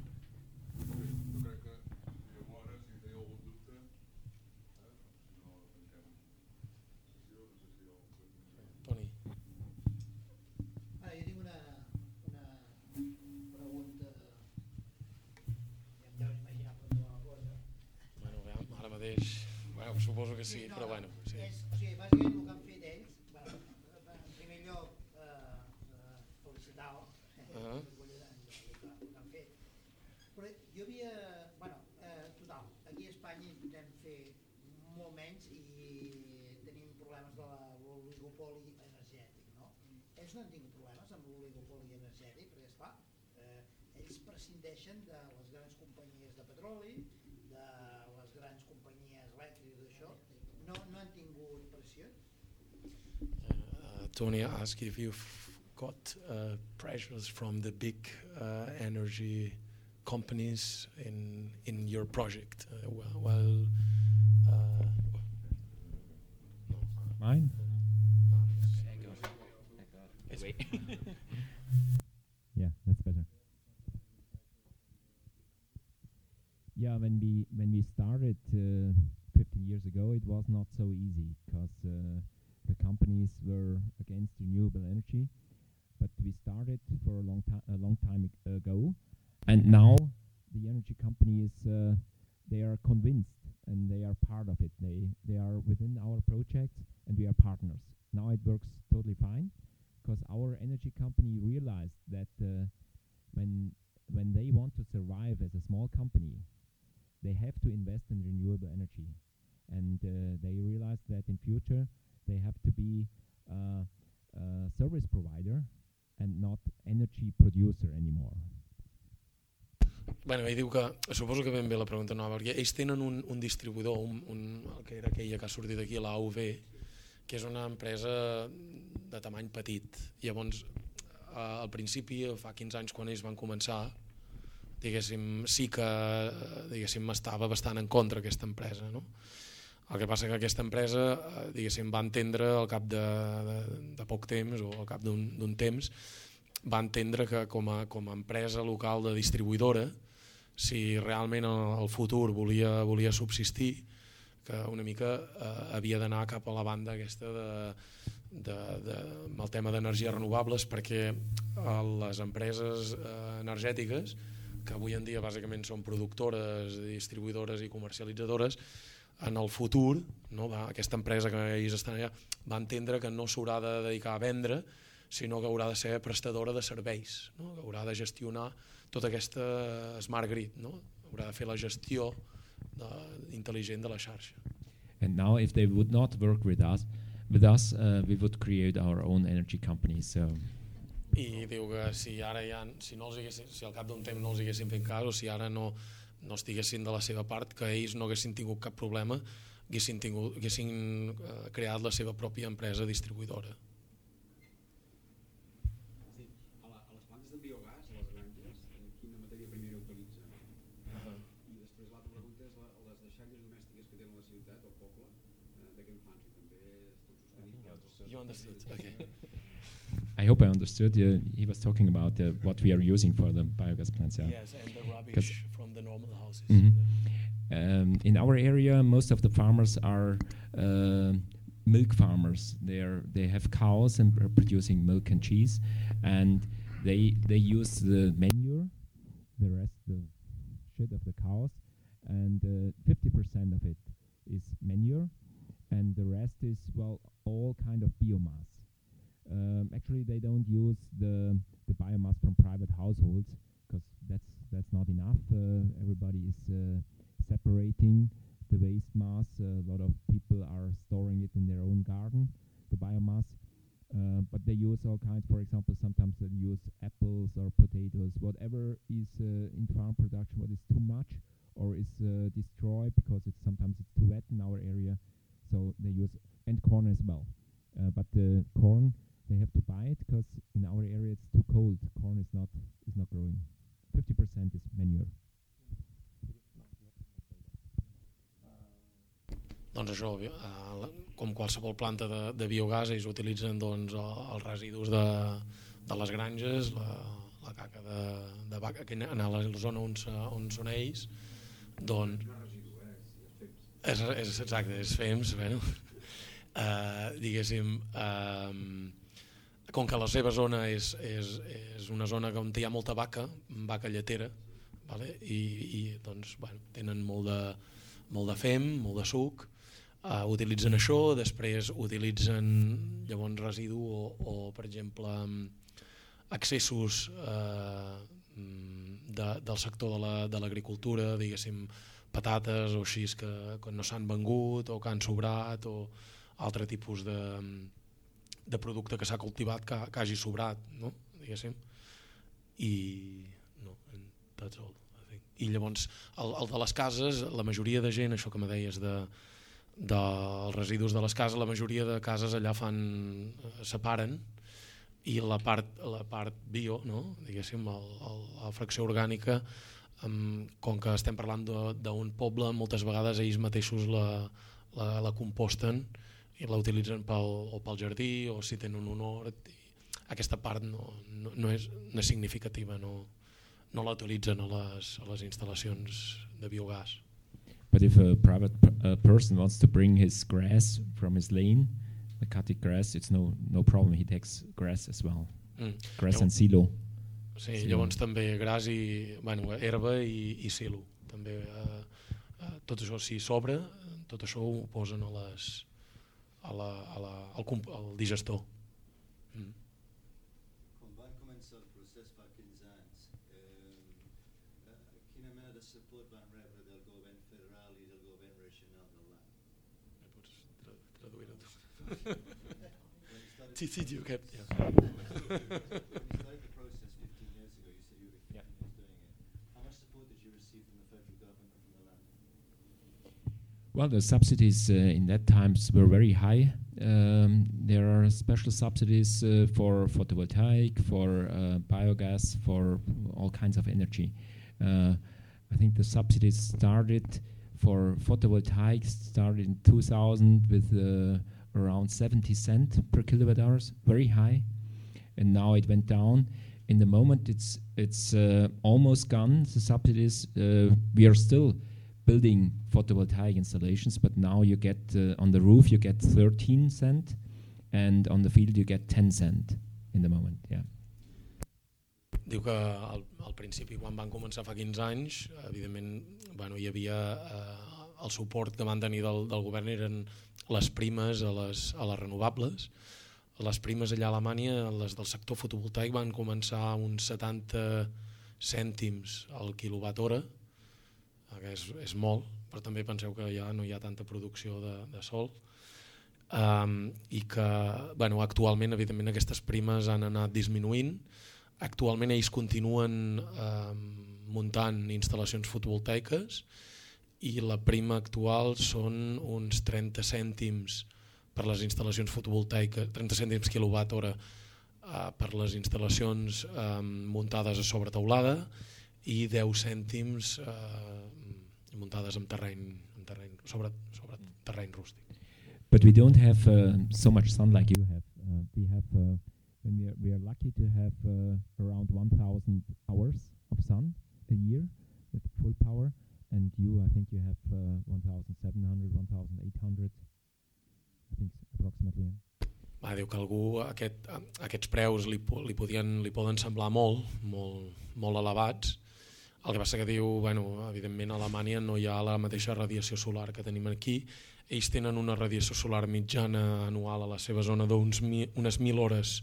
suposo que sí, no, però bueno. Ells no han tingut problemes amb l'oligopoli energètic, perquè, esclar, eh, ells prescindeixen de les grans companyies de petroli, de les grans companyies elèctriques d'això, no, no han tingut pressions? Uh, Tony asked if you've got uh, pressures from the big uh, energy companies in in your project. Uh, well, well uh, no. mine. yeah, that's better. Yeah, when we when we started uh, 15 years ago, it was not so easy because uh, the companies were against renewable energy. But we started for a long time a long time ago, and now the energy companies uh, they are convinced and they are part of it. They they are within our project and we are partners. Now it works totally fine because our energy company realized that uh, when when they want to survive as a small company, they have to invest in renewable energy. And uh, they realized that in future they have to be uh, a service provider and not energy producer anymore. Bueno, ell diu que, suposo que ben bé la pregunta no, perquè ells tenen un, un distribuïdor, un, un, el que era aquella que ha sortit aquí, la AUV, que és una empresa de tamany petit. Llavors, eh, al principi, fa 15 anys, quan ells van començar, diguéssim, sí que diguéssim, estava bastant en contra aquesta empresa. No? El que passa que aquesta empresa eh, diguéssim, va entendre al cap de, de, de poc temps o al cap d'un temps va entendre que com a, com a empresa local de distribuïdora si realment el futur volia, volia subsistir que una mica eh, havia d'anar cap a la banda aquesta de, de, de, amb el tema d'energies renovables perquè eh, les empreses eh, energètiques que avui en dia bàsicament són productores, distribuïdores i comercialitzadores, en el futur no, va, aquesta empresa que ells estan allà va entendre que no s'haurà de dedicar a vendre, sinó que haurà de ser prestadora de serveis, no? que haurà de gestionar tota aquesta smart grid, no? haurà de fer la gestió de, intel·ligent de la xarxa. And now, if they would not work with us, with us, uh, we would create our own energy company. So I diu que si ara ja, si, no els haguessin, si al cap d'un temps no els haguessin fet cas o si ara no, no estiguessin de la seva part, que ells no haguessin tingut cap problema, haguessin, tingut, haguessin eh, creat la seva pròpia empresa distribuïdora. I hope I understood. Uh, he was talking about uh, what we are using for the biogas plants. Yeah. Yes, and the rubbish from the normal houses. Mhm. Um, in our area, most of the farmers are uh, milk farmers. They are they have cows and are producing milk and cheese, and they they use the manure, the rest the shit of the cows, and fifty percent of it is manure, and the rest is well all kind of biomass. Um, actually, they don't use the the biomass from private households because that's that's not enough. Uh, everybody is uh, separating the waste mass. a lot of people are storing it in their own garden, the biomass. Uh, but they use all kinds. For example, sometimes they use apples or potatoes, whatever is uh, in farm production, what is too much or is uh, destroyed because it's sometimes it's too wet in our area. So they use and corn as well. Uh, but the corn they have to buy it because in our area it's too cold. Corn is not is not growing. Fifty percent is manure. Doncs això, eh, com qualsevol planta de, de biogàs, ells utilitzen doncs, el- els residus de, de les granges, la, la caca de, de vaca, que en la zona on, on són ells, doncs... És, és exacte, és FEMS, bueno. Uh, diguéssim, uh, com que la seva zona és, és, és una zona on hi ha molta vaca, vaca lletera, vale? I, i doncs, bueno, tenen molt de, molt de fem, molt de suc, uh, utilitzen això, després utilitzen llavors residu o, o per exemple, accessos mm, de, del sector de la- de l'agricultura, la, diguéssim, patates o així que, que no s'han vengut o que han sobrat o altre tipus de, de producte que s'ha cultivat que, que hagi sobrat, no? diguéssim. I no, that's all. I think. I llavors, el, el de les cases, la majoria de gent, això que me deies de, dels residus de les cases, la majoria de cases allà fan, eh, separen i la part, la part bio, no? diguéssim, el, el, la fracció orgànica, um, com que estem parlant de- d'un poble, moltes vegades ells mateixos la, la, la composten i la utilitzen pel, o pel jardí o si tenen un hort. I aquesta part no, no, no, és, no és significativa, no, no la utilitzen a les, a les instal·lacions de biogàs. But if a private uh, person wants to bring his grass from his lane, the cutted grass, it's no no problem. He takes grass as well, Mm. grass Llavors- and silo. Sí, Sí. llavors també gras i bueno, herba i, i silo. També, eh, eh, tot això, si sobra, tot això ho posen a les, a la, a la, al, al digestor. Mm. Quan van començar el procés fa 15 anys, eh, eh, quina mena de suport van rebre del govern federal i del govern regional del land? Pots tra traduir-ho tu. When you started, Sí, sí, jo, que, ja. you Well, the subsidies uh, in that times were very high. Um, there are special subsidies uh, for photovoltaic, for uh, biogas, for all kinds of energy. Uh, I think the subsidies started for photovoltaic started in 2000 with uh, around 70 cent per kilowatt hours, very high, and now it went down. In the moment, it's it's uh, almost gone. The subsidies we are still building photovoltaic installations, but now you get uh, on the roof you get 13 cent, and on the field you get 10 cent in the moment. Yeah. Diu que al, al principi, quan van començar fa 15 anys, evidentment bueno, hi havia eh, el suport que van tenir del, del govern eren les primes a les, a les renovables, les primes allà a Alemanya, les del sector fotovoltaic, van començar a uns 70 cèntims al quilowatt hora, que és, és molt, però també penseu que ja no hi ha tanta producció de, de sol, um, i que bueno, actualment, evidentment, aquestes primes han anat disminuint. Actualment ells continuen um, muntant instal·lacions fotovoltaiques i la prima actual són uns 30 cèntims per les instal·lacions fotovoltaiques, 30 cèntims quilowatt hora uh, per les instal·lacions um, muntades a sobre teulada i 10 cèntims uh, muntades en terreny, en terreny sobre, sobre terreny rústic. But we don't have uh, so much sun like you have. Uh, we have uh, when we are, we are lucky to have uh, around 1,000 hours of sun a year with full power, and you, I think you have uh, 1,700, 1,800. I think approximately. Va, diu que algú aquest, aquests preus li, li, podien, li poden semblar molt, molt, molt elevats, el que passa que diu, bueno, evidentment a Alemanya no hi ha la mateixa radiació solar que tenim aquí, ells tenen una radiació solar mitjana anual a la seva zona d'unes mi, 1.000 hores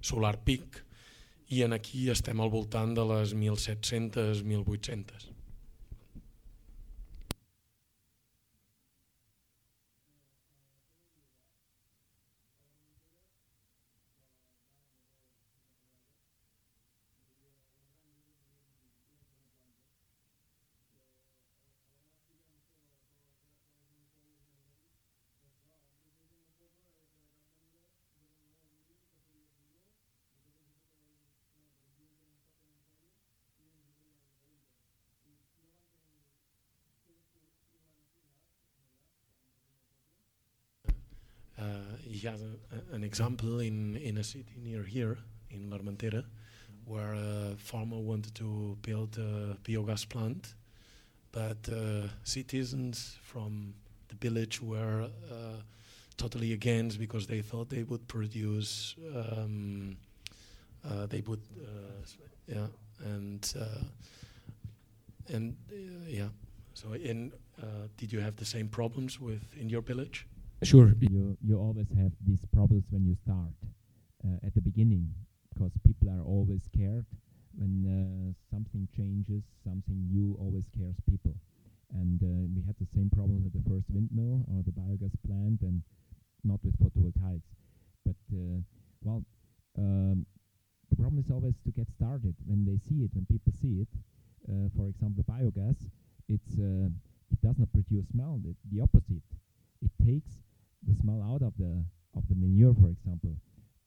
solar pic i en aquí estem al voltant de les 1.700, he has a, an example in, in a city near here, in L'Armentera, where a farmer wanted to build a biogas plant, but uh, citizens from the village were uh, totally against because they thought they would produce, um, uh, they would, uh, yeah, and uh, and uh, yeah. So, in did you have the same problems with in your village? Sure. You, you always have these problems when you start uh, at the beginning because people are always scared when uh, something changes, something new always scares people. And uh, we had the same problem with the first windmill or the biogas plant and not with photovoltaics. But, uh, well, um, the problem is always to get started when they see it, when people see it. Uh, for example, the biogas, it's, uh, it does not produce smell, it, the opposite. It takes the smell out of the of the manure, for example.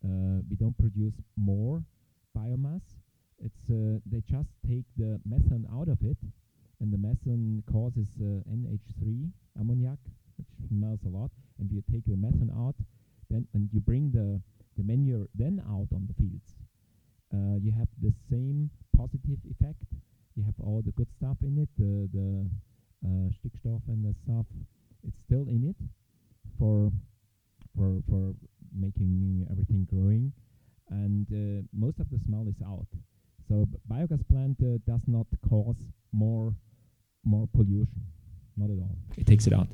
Uh, we don't produce more biomass. It's uh, they just take the methane out of it, and the methane causes uh, NH3 ammoniac, which smells a lot. And you take the methane out, then and you bring the the manure then out on the fields. Uh, you have the same positive effect. You have all the good stuff in it, the the uh, Stickstoff and the stuff. It's still in it, for for for making everything growing, and uh, most of the smell is out. So biogas plant uh, does not cause more more pollution, not at all. It takes it out.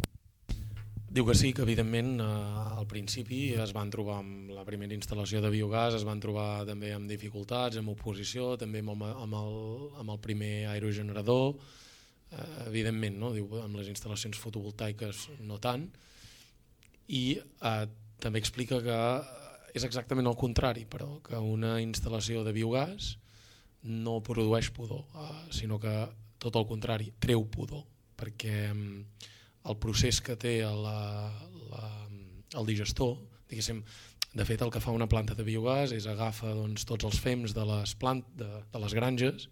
Diu que sí, que evidentment eh, al principi es van trobar amb la primera instal·lació de biogàs, es van trobar també amb dificultats, amb oposició, també amb, amb, el, amb el primer aerogenerador, eh, evidentment, no? Diu, amb les instal·lacions fotovoltaiques no tant, i eh, també explica que és exactament el contrari, però que una instal·lació de biogàs no produeix pudor, eh, sinó que tot el contrari, treu pudor, perquè mm, el procés que té la, la, el digestor, diguéssim, de fet el que fa una planta de biogàs és agafa doncs, tots els fems de les, plant, de, de les granges,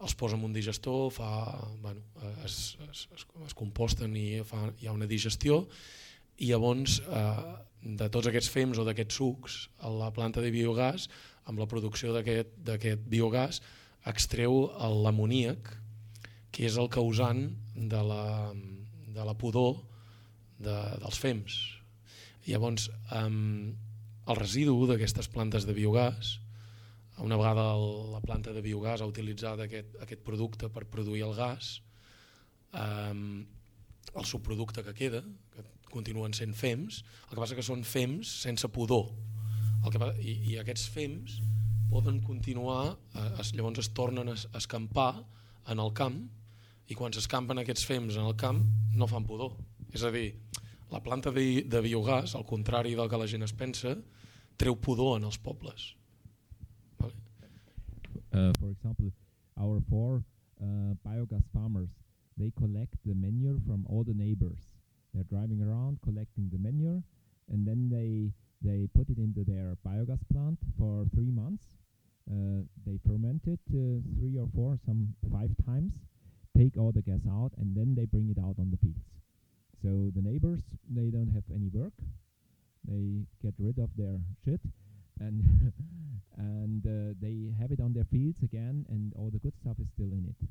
els posa en un digestor, fa, bueno, es, es, es, es composten i fa, hi ha una digestió i llavors eh, de tots aquests fems o d'aquests sucs a la planta de biogàs amb la producció d'aquest biogàs extreu l'amoníac que és el causant de la, de la pudor de, dels fems. Llavors eh, el residu d'aquestes plantes de biogàs una vegada la planta de biogàs ha utilitzat aquest, aquest producte per produir el gas eh, el subproducte que queda que continuen sent fems, el que passa que són fems sense pudor. El que, i, I aquests fems poden continuar, eh, es, llavors es tornen a escampar en el camp i quan s'escampen aquests fems en el camp no fan pudor. És a dir, la planta de, de biogàs, al contrari del que la gent es pensa, treu pudor en els pobles. Vale? Uh, for example, our four uh, biogas farmers, they collect the manure from all the neighbors. They're driving around collecting the manure, and then they they put it into their biogas plant for three months. Uh, they ferment it uh, three or four, some five times, take all the gas out, and then they bring it out on the fields. So the neighbors, they don't have any work. They get rid of their shit, and and uh, they have it on their fields again, and all the good stuff is still in it.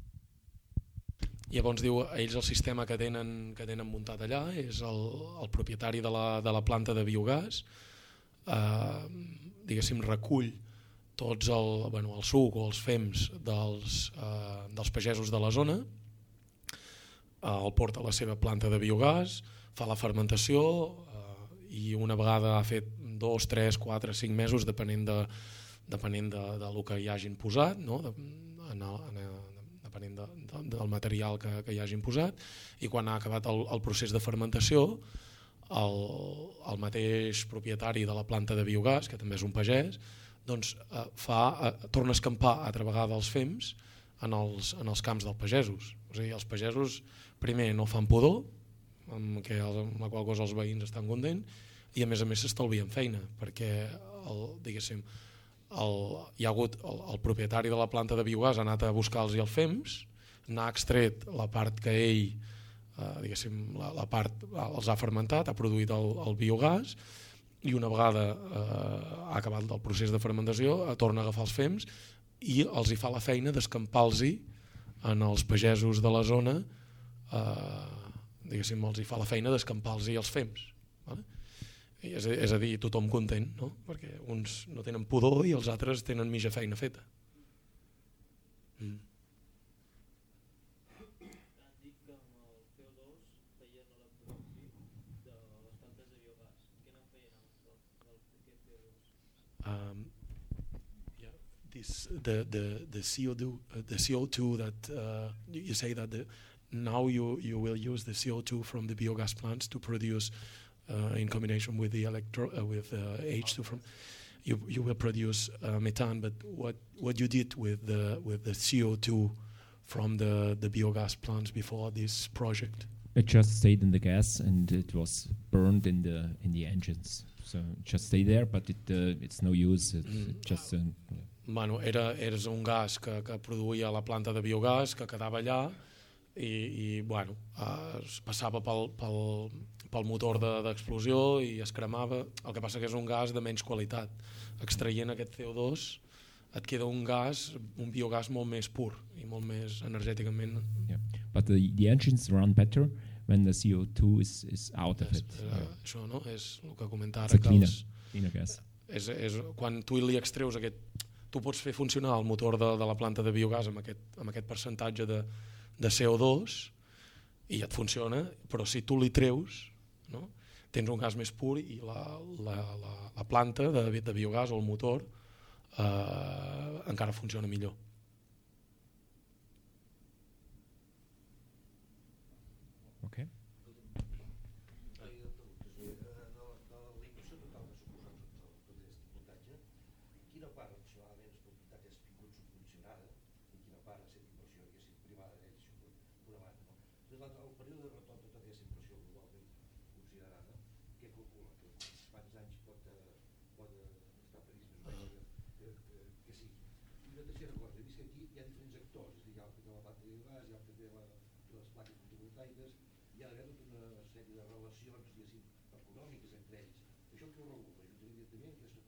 Llavors diu, ells el sistema que tenen, que tenen muntat allà és el, el propietari de la, de la planta de biogàs, eh, diguéssim, recull tots el, bueno, el suc o els fems dels, eh, dels pagesos de la zona, eh, el porta a la seva planta de biogàs, fa la fermentació eh, i una vegada ha fet dos, tres, quatre, cinc mesos, depenent de, depenent de, de lo que hi hagin posat, no? de, en el, en el, depenent de, de, del material que, que hi hagin posat, i quan ha acabat el, el procés de fermentació, el, el mateix propietari de la planta de biogàs, que també és un pagès, doncs, eh, fa, eh, torna a escampar altra vegada els fems en els, en els camps dels pagesos. O sigui, els pagesos primer no fan pudor, amb, que amb la qual cosa els veïns estan contents, i a més a més s'estalvien feina, perquè el, diguéssim, el, hi ha hagut el, el propietari de la planta de biogàs ha anat a buscar-los els fems, n'ha extret la part que ell eh, diguéssim, la, la part els ha fermentat, ha produït el, el biogàs i una vegada eh, ha acabat el procés de fermentació eh, torna a agafar els fems i els hi fa la feina d'escampar-los en els pagesos de la zona eh, diguéssim, els hi fa la feina d'escampar-los els fems vale? I és, és a dir, tothom content no? perquè uns no tenen pudor i els altres tenen mitja feina feta mm. Has dit que amb el CO2 feien l'electròxid de les plantes de biogàs. Què no feien amb el, del, aquest CO2? um, yeah, this the the the CO2 uh, the CO2 that uh, you say that the, now you you will use the CO2 from the biogas plants to produce in combination with the electro uh, with uh, H2 from you you will produce uh, methane but what what you did with the with the CO2 from the the biogas plants before this project It just stayed in the gas, and it was burned in the in the engines. So just stay there, but it uh, it's no use. It's Mm. it just uh, bueno, era, era un gas que, que produïa la planta de biogàs que quedava allà i, i bueno, es passava pel, pel, pel motor de- d'explosió de, i es cremava. El que passa que és un gas de menys qualitat. Extraient aquest CO2 et queda un gas, un biogàs molt més pur i molt més energèticament yeah. But the the engines run better when the CO2 is is out of és, it. eh, Yeah. això no? és el que comentava It's a ara cleaner, els, cleaner gas. és, és, quan tu li extreus aquest tu pots fer funcionar el motor de, de la planta de biogàs amb aquest, amb aquest percentatge de, de CO2 i et funciona, però si tu li treus no? tens un gas més pur i la, la, la, la planta de, de biogàs o el motor eh, encara funciona millor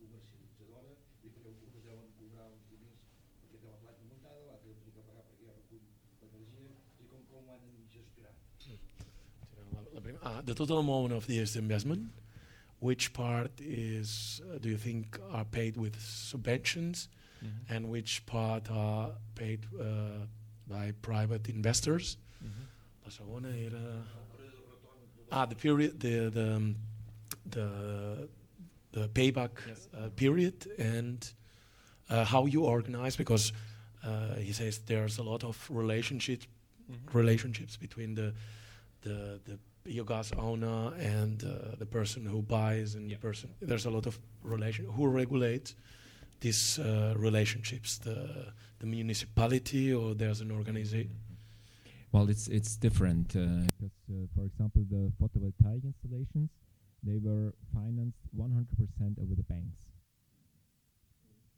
comercialitzadora, i perquè algunes deuen cobrar uns diners perquè té la planta muntada, l'altre deu tenir que pagar perquè recull l'energia, i com, com ho han gestionat. La, la ah, the total amount of this investment, which part is, uh, do you think, are paid with subventions, Mhm. and which part are paid uh, by private investors? La segona era... Ah, the period, the, the, um, the, the payback uh, period and uh, how you organize because uh, he says there's a lot of relationships relationships between the the the biogas owner and uh, the person who buys and the person there's a lot of relation who regulates these uh, relationships the the municipality or there's an organization Well, it's it's different uh, because, uh, for example, the photovoltaic installations they were financed 100% over the banks.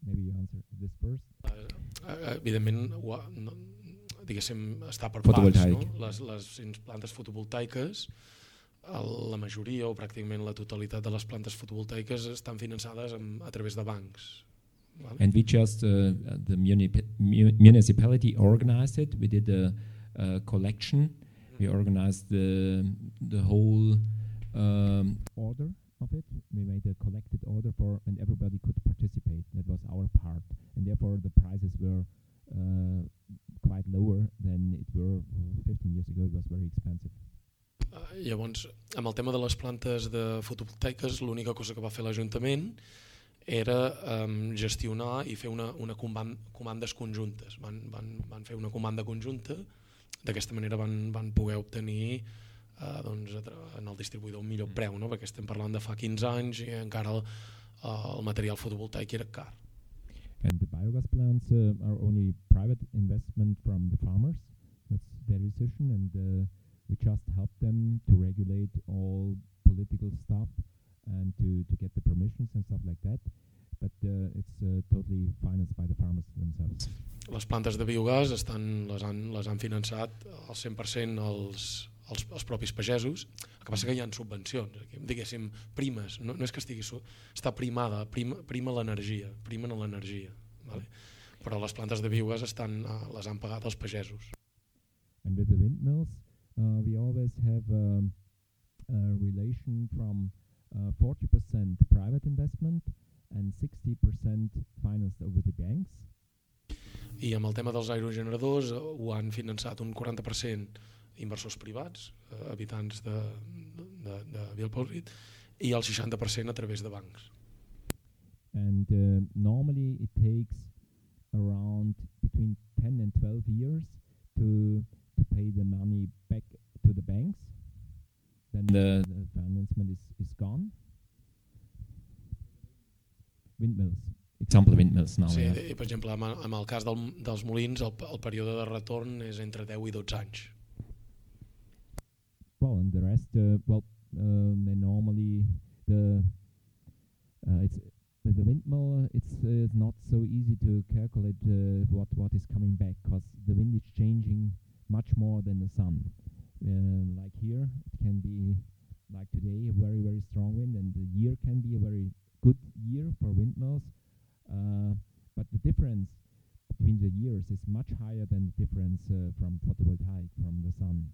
Maybe you answer this first. Eh, evidentment no, diguéssim està per parts no? les, les plantes fotovoltaiques la majoria o pràcticament la totalitat de les plantes fotovoltaiques estan finançades amb, a través de bancs vale? And we just uh, the municipality organized it. We did a, a collection. We organized the the whole um, order of it. We made a collected order for, and everybody could participate. That was our part, and therefore the prices were uh, quite lower than it were uh, 15 years ago. It was very expensive. Eh, llavors amb el tema de les plantes de fotovoltaiques l'única cosa que va fer l'Ajuntament era um, gestionar i fer una, una comand comandes conjuntes van, van, van fer una comanda conjunta d'aquesta manera van, van poder obtenir eh, doncs, en el distribuïdor un millor preu no? perquè estem parlant de fa 15 anys i encara el, el material fotovoltaic era car And the biogas plants uh, are only private investment from the farmers. That's their decision, and uh, we just help them to regulate all political stuff and to, to get the permissions and stuff like that. But uh, it's uh, totally financed by the farmers themselves. les plantes de biogàs estan, les, han, les han finançat al 100% els, els, els propis pagesos el que passa que hi ha subvencions diguéssim primes, no, no és que estigui està primada, prima, prima l'energia primen l'energia vale? però les plantes de biogàs estan, eh, les han pagat els pagesos And with the windmills, uh, we always have um, a relation from uh, 40% private investment and 60% financed over the banks. i amb el tema dels aerogeneradors eh, ho han finançat un 40% inversors privats, eh, habitants de, de, de Vilpolrit i el 60% a través de bancs And uh, normally it takes around between 10 and 12 years to to pay the money back to the banks. Then the, the financement is, is gone. Windmills. Example windmills now. Sí, yeah. i, per exemple, amb, amb el cas del, dels molins, el, el període de retorn és entre 10 i 12 anys. Well, and the rest, uh, well, um, they normally the uh, it's with the windmill. It's uh, not so easy to calculate what what is coming back because the wind is changing much more than the sun. Um, like here, it can be like today a very very strong wind, and the year can be a very good year for windmills. Uh, but the difference between the years is much higher than the difference uh, from photovoltaic from the sun.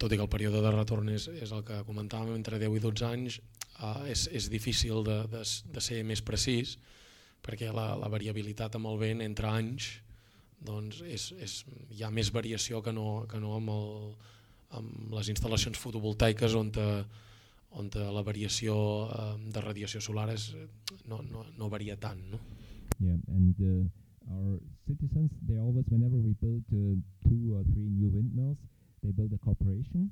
Tot i que el període de retorn és, és el que comentàvem, entre 10 i 12 anys, eh, és, és difícil de, de, de ser més precís perquè la, la variabilitat amb el vent entre anys doncs és, és, hi ha més variació que no, que no amb, el, amb les instal·lacions fotovoltaiques on, te, on te la variació eh, de radiació solar és, no, no, no varia tant. No? Yeah, and uh, our citizens, they always, whenever we build uh, two or three new windmills, they build a corporation,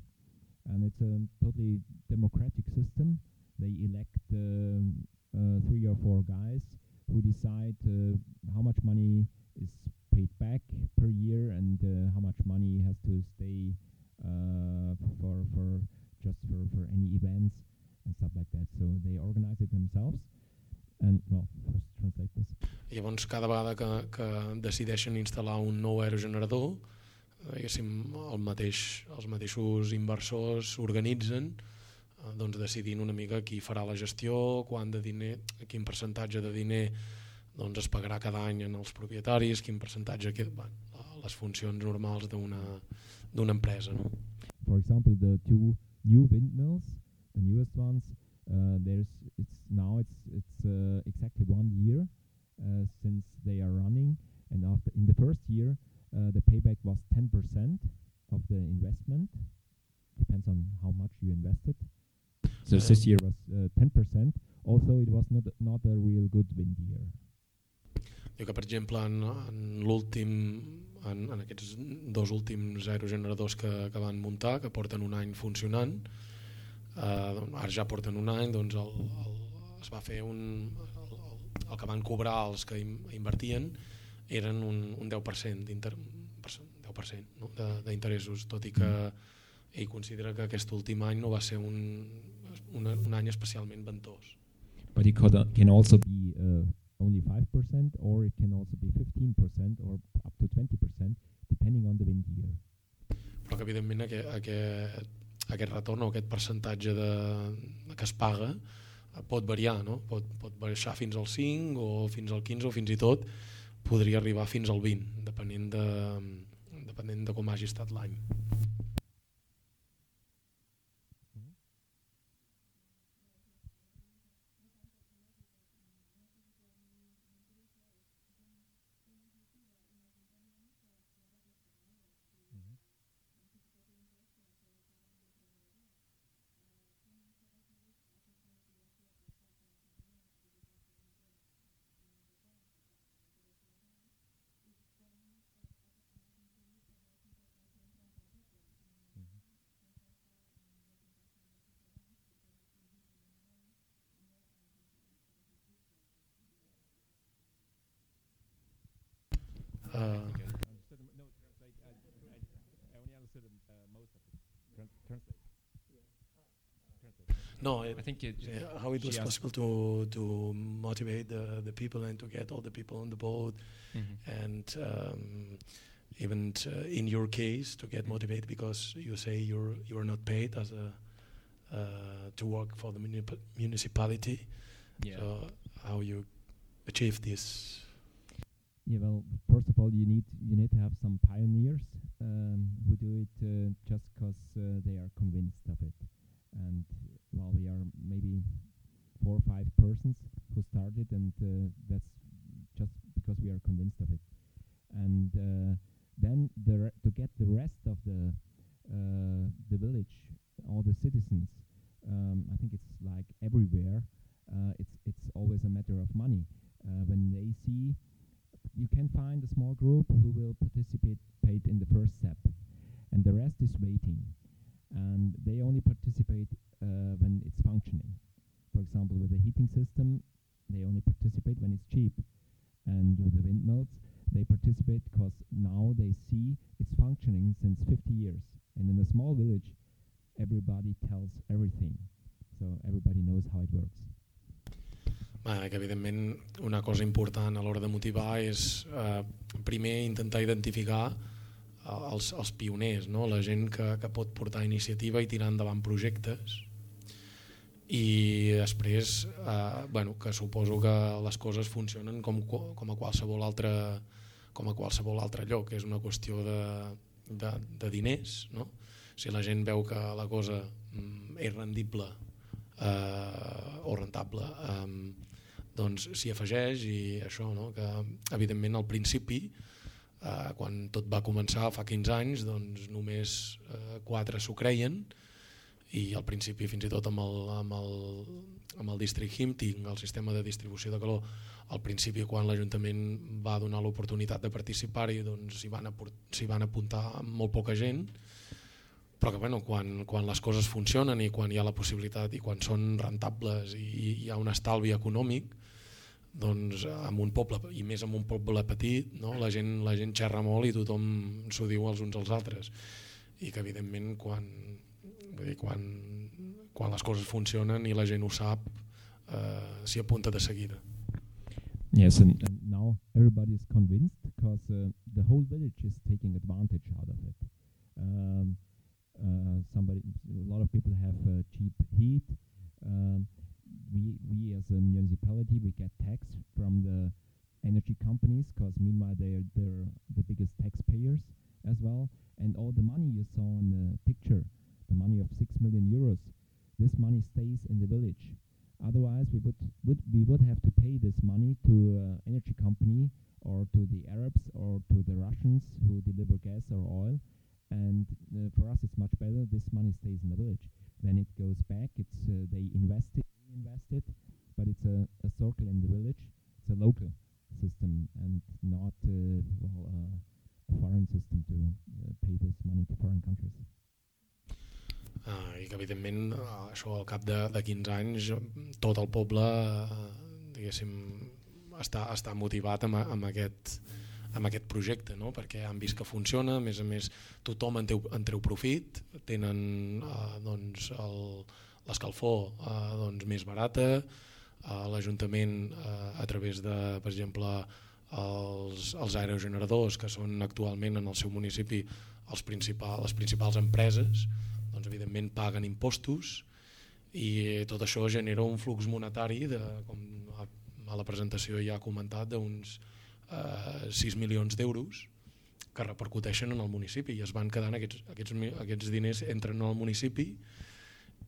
and it's a totally democratic system. They elect um, uh, three or four guys who decide uh, how much money is paid back per year and uh, how much money has to stay uh, for for just for, for any events and stuff like that. So they organize it themselves. And well, first translate this. Llavors, cada vegada que, que decideixen instal·lar un nou aerogenerador, diguéssim, el mateix, els mateixos inversors s'organitzen eh, doncs decidint una mica qui farà la gestió, quant de diner, quin percentatge de diner doncs, es pagarà cada any en els propietaris, quin percentatge, que, bueno, les funcions normals d'una d'una empresa. No? For example, the two new windmills, the newest ones, uh, there's it's now it's it's uh, exactly one year uh, since they are running, and after in the first year, uh, the payback was 10% of the investment. Depends on how much you invested. So this year was uh, 10% although it was not not a real good wind year. Diu que, per exemple, en, en l'últim en, en aquests dos últims aerogeneradors que, que van muntar, que porten un any funcionant, eh, doncs, ara ja porten un any, doncs el, el, es va fer un... El, el que van cobrar els que in- invertien eren un, un 10% d'inter- 10% no? de- d'interessos, tot i que ell considera que aquest últim any no va ser un, un, un any especialment ventós. But it could, uh, can also be uh, only 5% or it can also be 15% or up to 20% depending on the wind year. però que evidentment aquest, aquest, aquest retorn o aquest percentatge de, que es paga eh, pot variar, no? pot, pot baixar fins al 5 o fins al 15 o fins i tot podria arribar fins al 20 depenent de, depenent de com hagi estat l'any. No, it, I think it, yeah, how it was she possible to, to motivate the, the people and to get all the people on the boat Mhm. and um, even uh, in your case to get motivated because you say you're you're not paid as a uh, to work for the munip- municipality. Yeah. So how you achieve this? Yeah, well, first of all, you need you need to have some pioneers um, who do it uh, just because uh, they are convinced of it. And well, we are maybe four or five persons who started, and uh, that's just because we are convinced of it. And uh, then the to get the rest of the uh, the village, all the citizens, um, I think it's like everywhere. Uh, it's it's always a matter of money. Uh, when they see you can find a small group who will participate paid in the first step, and the rest is waiting. And they only participate uh, when it's functioning. For example, with the heating system, they only participate when it's cheap. And with the windmills, they participate because now they see it's functioning since 50 years. And in a small village, everybody tells everything. So everybody knows how it works. Que evidentment una cosa important a l'hora de motivar és eh, primer intentar identificar eh, els, els pioners, no? la gent que, que pot portar iniciativa i tirar endavant projectes i després eh, bueno, que suposo que les coses funcionen com, com a qualsevol altre com a qualsevol altre lloc, és una qüestió de, de, de diners no? si la gent veu que la cosa mm, és rendible eh, o rentable eh, doncs s'hi afegeix i això, no? que evidentment al principi eh, quan tot va començar fa 15 anys doncs només eh, quatre s'ho creien i al principi fins i tot amb el, amb el, amb el district heating, el sistema de distribució de calor, al principi quan l'Ajuntament va donar l'oportunitat de participar-hi doncs s'hi van, s'hi van apuntar molt poca gent però que bueno, quan, quan les coses funcionen i quan hi ha la possibilitat i quan són rentables i, i hi ha un estalvi econòmic doncs en un poble i més en un poble petit no? la, gent, la gent xerra molt i tothom s'ho diu els uns als altres i que evidentment quan, vull dir, quan, quan les coses funcionen i la gent ho sap eh, s'hi apunta de seguida Yes, and, and now everybody is convinced because uh, the whole village is taking advantage out of it. Um, uh, somebody, a lot of people have uh, cheap heat. Um, we, we as a municipality, we get tax from the energy companies because meanwhile they're they're the biggest taxpayers as well. And all the money you saw in the picture, the money of six million euros, this money stays in the village. Otherwise, we would, would we would have to pay this money to uh, energy company or to the Arabs or to the Russians who deliver gas or oil. And uh, for us, it's much better. This money stays in the village. Then it goes back. It's uh, they invest it, reinvest it, but it's a, a circle in the village. It's a local system and not uh, well uh, a foreign system to uh, pay this money to foreign countries. Uh, I que evidentment uh, això al cap de, de 15 anys tot el poble uh, diguéssim està, està motivat amb, amb, aquest, amb aquest projecte no? perquè han vist que funciona, a més a més tothom en, teu, en treu profit tenen uh, doncs, l'escalfor uh, doncs, més barata. Uh, l'Ajuntament uh, a través de per exemple els, els aerogeneradors que són actualment en el seu municipi els principal, les principals empreses doncs evidentment paguen impostos i tot això genera un flux monetari de, com a, a la presentació ja ha comentat d'uns eh, 6 milions d'euros que repercuteixen en el municipi i es van quedant aquests, aquests, aquests diners entren al municipi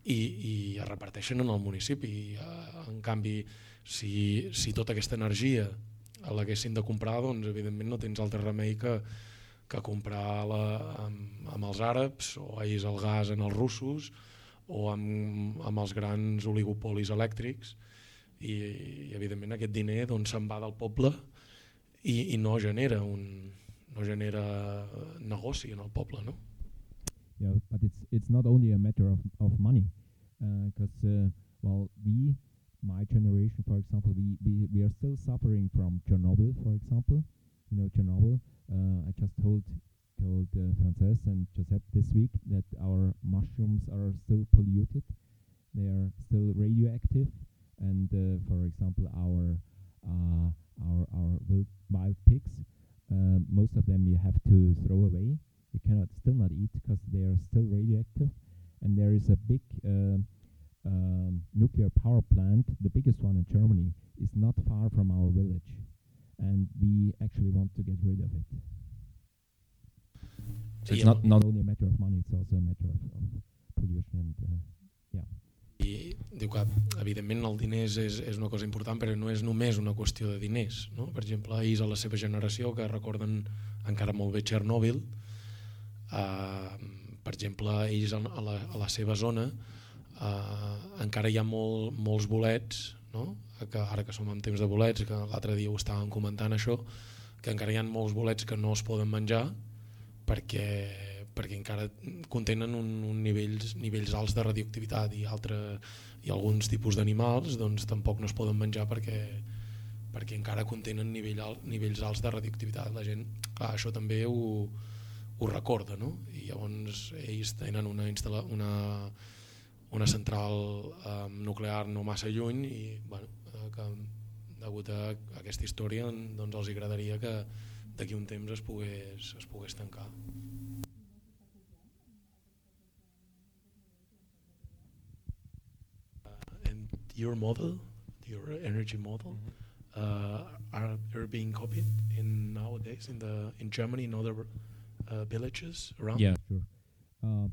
i, i es reparteixen en el municipi i, eh, en canvi si, si tota aquesta energia l'haguessin de comprar doncs evidentment no tens altre remei que, que comprar la, amb, amb els àrabs o ells el gas en els russos o amb, amb els grans oligopolis elèctrics i, i evidentment aquest diner doncs, se'n va del poble i, i no genera un no genera negoci en el poble no? Yeah, but it's it's not only a matter of, of money because uh, uh, well we my generation for example we, we we are still suffering from Chernobyl for example you know Chernobyl Uh, I just told told uh, Frances and Giuseppe this week that our mushrooms are still polluted. They are still radioactive, and uh, for example, our uh, our our wild, wild pigs, uh, most of them you have to throw away. You cannot still not eat because they are still radioactive, and there is a big uh, um, nuclear power plant, the biggest one in Germany, is not far from our village and we actually want to get rid of it. So it's not, not only a matter of money, it's also a matter of, of pollution and uh, yeah. I diu que evidentment el diners és, és una cosa important però no és només una qüestió de diners no? per exemple, ells a la seva generació que recorden encara molt bé Txernòbil uh, per exemple ells a la, a la seva zona uh, encara hi ha molt, molts bolets no? que ara que som en temps de bolets, que l'altre dia ho estàvem comentant això, que encara hi ha molts bolets que no es poden menjar perquè, perquè encara contenen un, un nivells, nivells alts de radioactivitat i, altre, i alguns tipus d'animals doncs, tampoc no es poden menjar perquè, perquè encara contenen nivell alt, nivells alts de radioactivitat. La gent, clar, això també ho, ho recorda, no? I llavors ells tenen una, una, una central eh, nuclear no massa lluny i bueno, eh, que degut a aquesta història doncs els agradaria que d'aquí un temps es pogués, es pogués tancar. And your model, your energy model, mm -hmm. uh, are they being copied in nowadays in the in Germany in other uh, villages around? Yeah, sure. Uh,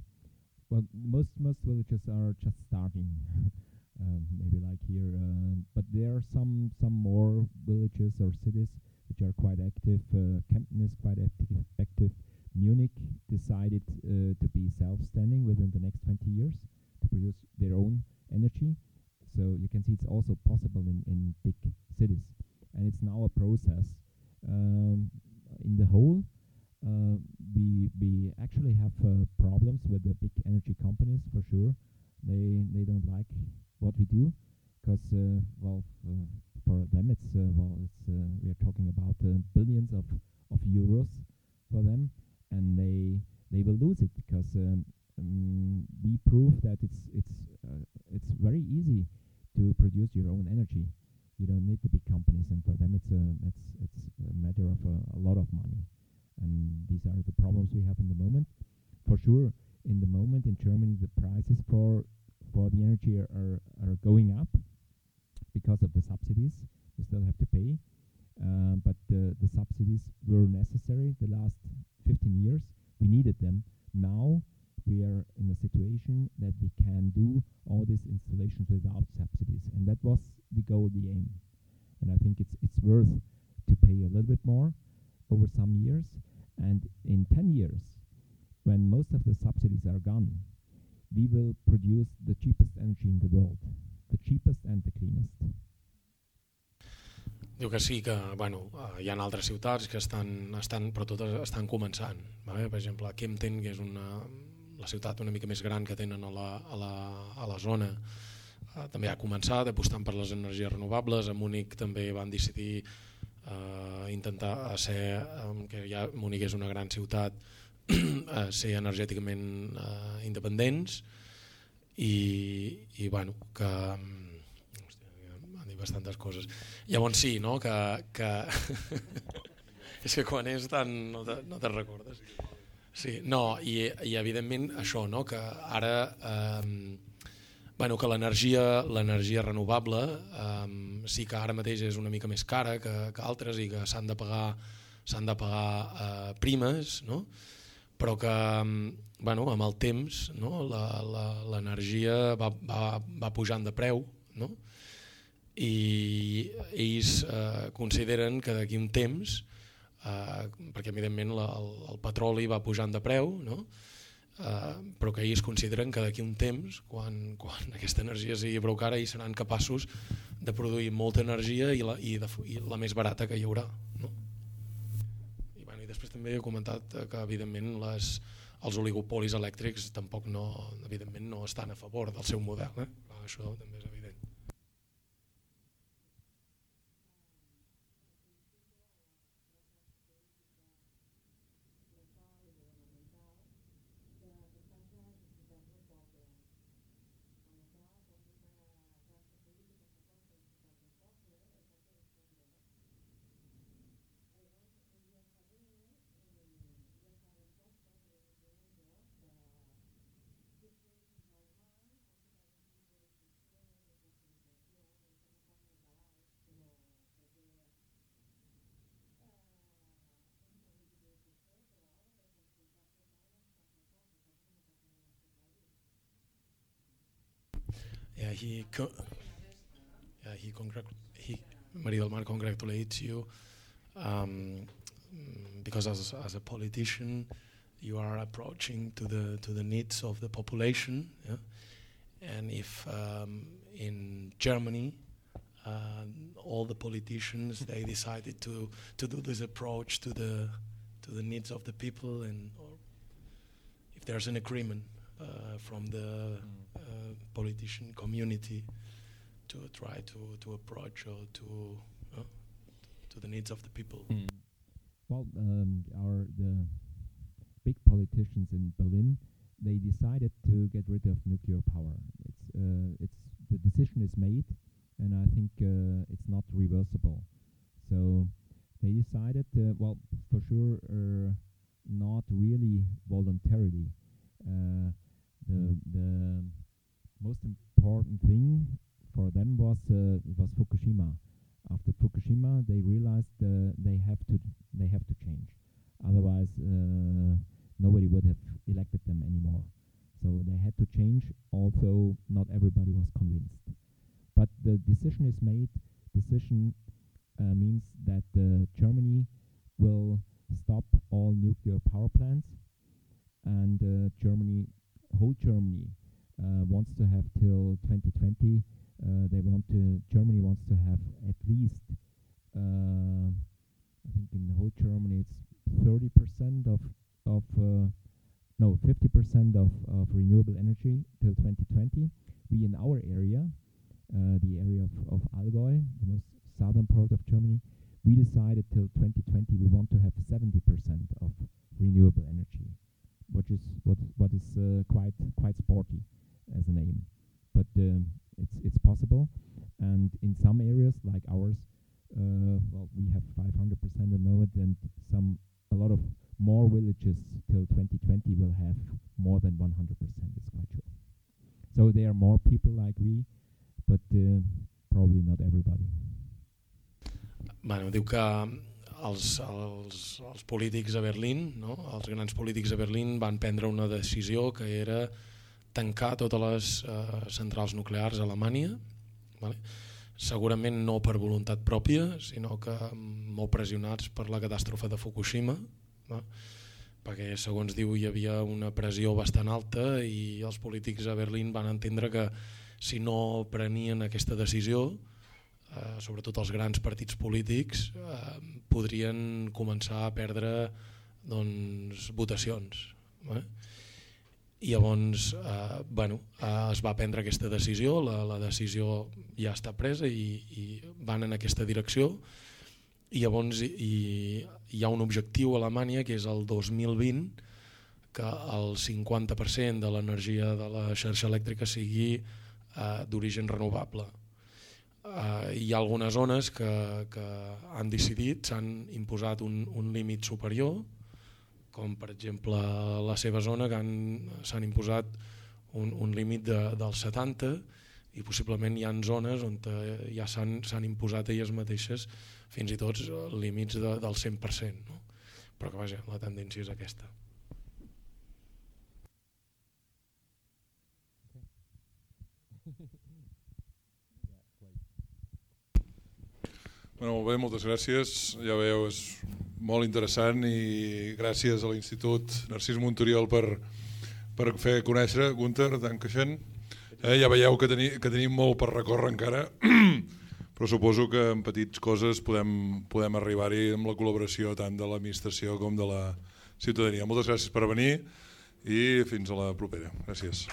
well, most most villages are just starting. um, maybe like here, uh, but there are some some more villages or cities which are quite active. Uh, Kempten is quite active. active. Munich decided uh, to be self-standing within the next 20 years to produce their own energy. So you can see it's also possible in, in big cities. And it's now a process. Um, in the whole, uh, we we actually have uh, problems with the big energy companies for sure. They they don't like what we do because uh, well uh, for them it's uh, well it's uh, we are talking about uh, billions of of euros for them, and they they will lose it because um, um, we prove that it's it's uh, it's very easy to produce your own energy. You don't need the big companies, and for them it's a it's it's a matter of a, a lot of money and these are the problems we have in the moment. For sure, in the moment in Germany, the prices for for the energy are, are, are going up because of the subsidies we still have to pay. Uh, but the, the subsidies were necessary the last 15 years. We needed them. Now we are in a situation that we can do all these installations without subsidies. And that was the goal, the aim. And I think it's, it's worth to pay a little bit more over some years. And in 10 years, when most of the subsidies are gone, we will produce the cheapest energy in the world the cheapest and the cleanest. Diu que sí, que bueno, eh, hi ha altres ciutats que estan, estan però totes estan començant. Vale? Per exemple, Kempten, que és una, la ciutat una mica més gran que tenen a la, a la, a la zona, eh, també ha començat apostant per les energies renovables. A Múnich també van decidir eh, intentar ser, eh, que ja Múnich és una gran ciutat, eh, ser energèticament eh, independents i, i bueno, que hòstia, han dit bastantes coses. Llavors sí, no? que, que és que quan és tan no te, no te recordes. Sí, no, i, i evidentment això, no? que ara eh, bueno, que l'energia l'energia renovable eh, sí que ara mateix és una mica més cara que, que altres i que s'han de pagar s'han de pagar eh, primes, no? però que bueno, amb el temps no? l'energia va, va, va pujant de preu no? i ells eh, consideren que d'aquí un temps eh, perquè evidentment la, el, el petroli va pujant de preu no? Eh, però que ells consideren que d'aquí un temps quan, quan aquesta energia sigui prou cara ells seran capaços de produir molta energia i la, i de, i la més barata que hi haurà no? I, bueno, i després també he comentat que evidentment les, els oligopolis elèctrics tampoc no, evidentment no estan a favor del seu model eh? això també és evident he, yeah, he, he Maria del Mar congratulates you um, mm, because as, as a politician you are approaching to the to the needs of the population. Yeah? And if um, in Germany uh, all the politicians they decided to to do this approach to the to the needs of the people and if there's an agreement uh, from the uh, politician community to try to, to approach or to uh, to the needs of the people. Well, um, our the big politicians in Berlin they decided to get rid of nuclear power. It's uh, it's the decision is made, and I think uh, it's not reversible. So they decided, uh, well, for sure, uh, not really voluntarily. Uh, the the most important thing for them was uh, was Fukushima. After Fukushima, they realized uh, they have to they have to change. Otherwise, uh, nobody would have elected them anymore. So they had to change. Also, not everybody was convinced. But the decision is made. Decision uh, means that uh, Germany will stop all nuclear power plants, and uh, Germany, whole Germany, wants to have till 2020. Uh, they want to. Germany wants to have at least. Uh, I think in the whole Germany it's 30 percent of of uh, no 50 percent of, of renewable energy till 2020. We in our area, uh, the area of, of Allgäu, the most southern part of Germany, we decided till 2020 we want to have 70 percent of renewable energy, which is what what is uh, quite quite sporty as a name, But um, it's it's possible, and in some areas like ours, uh, well, we have 500 percent at the moment, and some a lot of more villages till 2020 will have more than 100 percent. It's quite true. So there are more people like we, but uh, probably not everybody. Bueno, diu que els, els, els polítics a Berlín, no? els grans polítics a Berlín van prendre una decisió que era tancar totes les eh, centrals nuclears a Alemanya, vale? segurament no per voluntat pròpia, sinó que molt pressionats per la catàstrofe de Fukushima, va? perquè segons diu hi havia una pressió bastant alta i els polítics a Berlín van entendre que si no prenien aquesta decisió, eh, sobretot els grans partits polítics, eh, podrien començar a perdre doncs, votacions. Eh? I llavors eh, bueno, eh, es va prendre aquesta decisió, la, la decisió ja està presa i, i van en aquesta direcció i llavors hi, hi ha un objectiu a Alemanya que és el 2020 que el 50% de l'energia de la xarxa elèctrica sigui eh, d'origen renovable. Eh, hi ha algunes zones que, que han decidit, s'han imposat un, un límit superior, com per exemple la seva zona que s'han imposat un, un límit de, del 70 i possiblement hi ha zones on eh, ja s'han imposat elles mateixes fins i tot límits de, del 100%. No? Però que vaja, la tendència és aquesta. Bueno, molt bé, moltes gràcies. Ja veieu, és molt interessant i gràcies a l'Institut Narcís Montoriol per, per fer conèixer Gunter Dankeschön. Eh, ja veieu que, teni, que tenim molt per recórrer encara, però suposo que en petites coses podem, podem arribar-hi amb la col·laboració tant de l'administració com de la ciutadania. Moltes gràcies per venir i fins a la propera. Gràcies.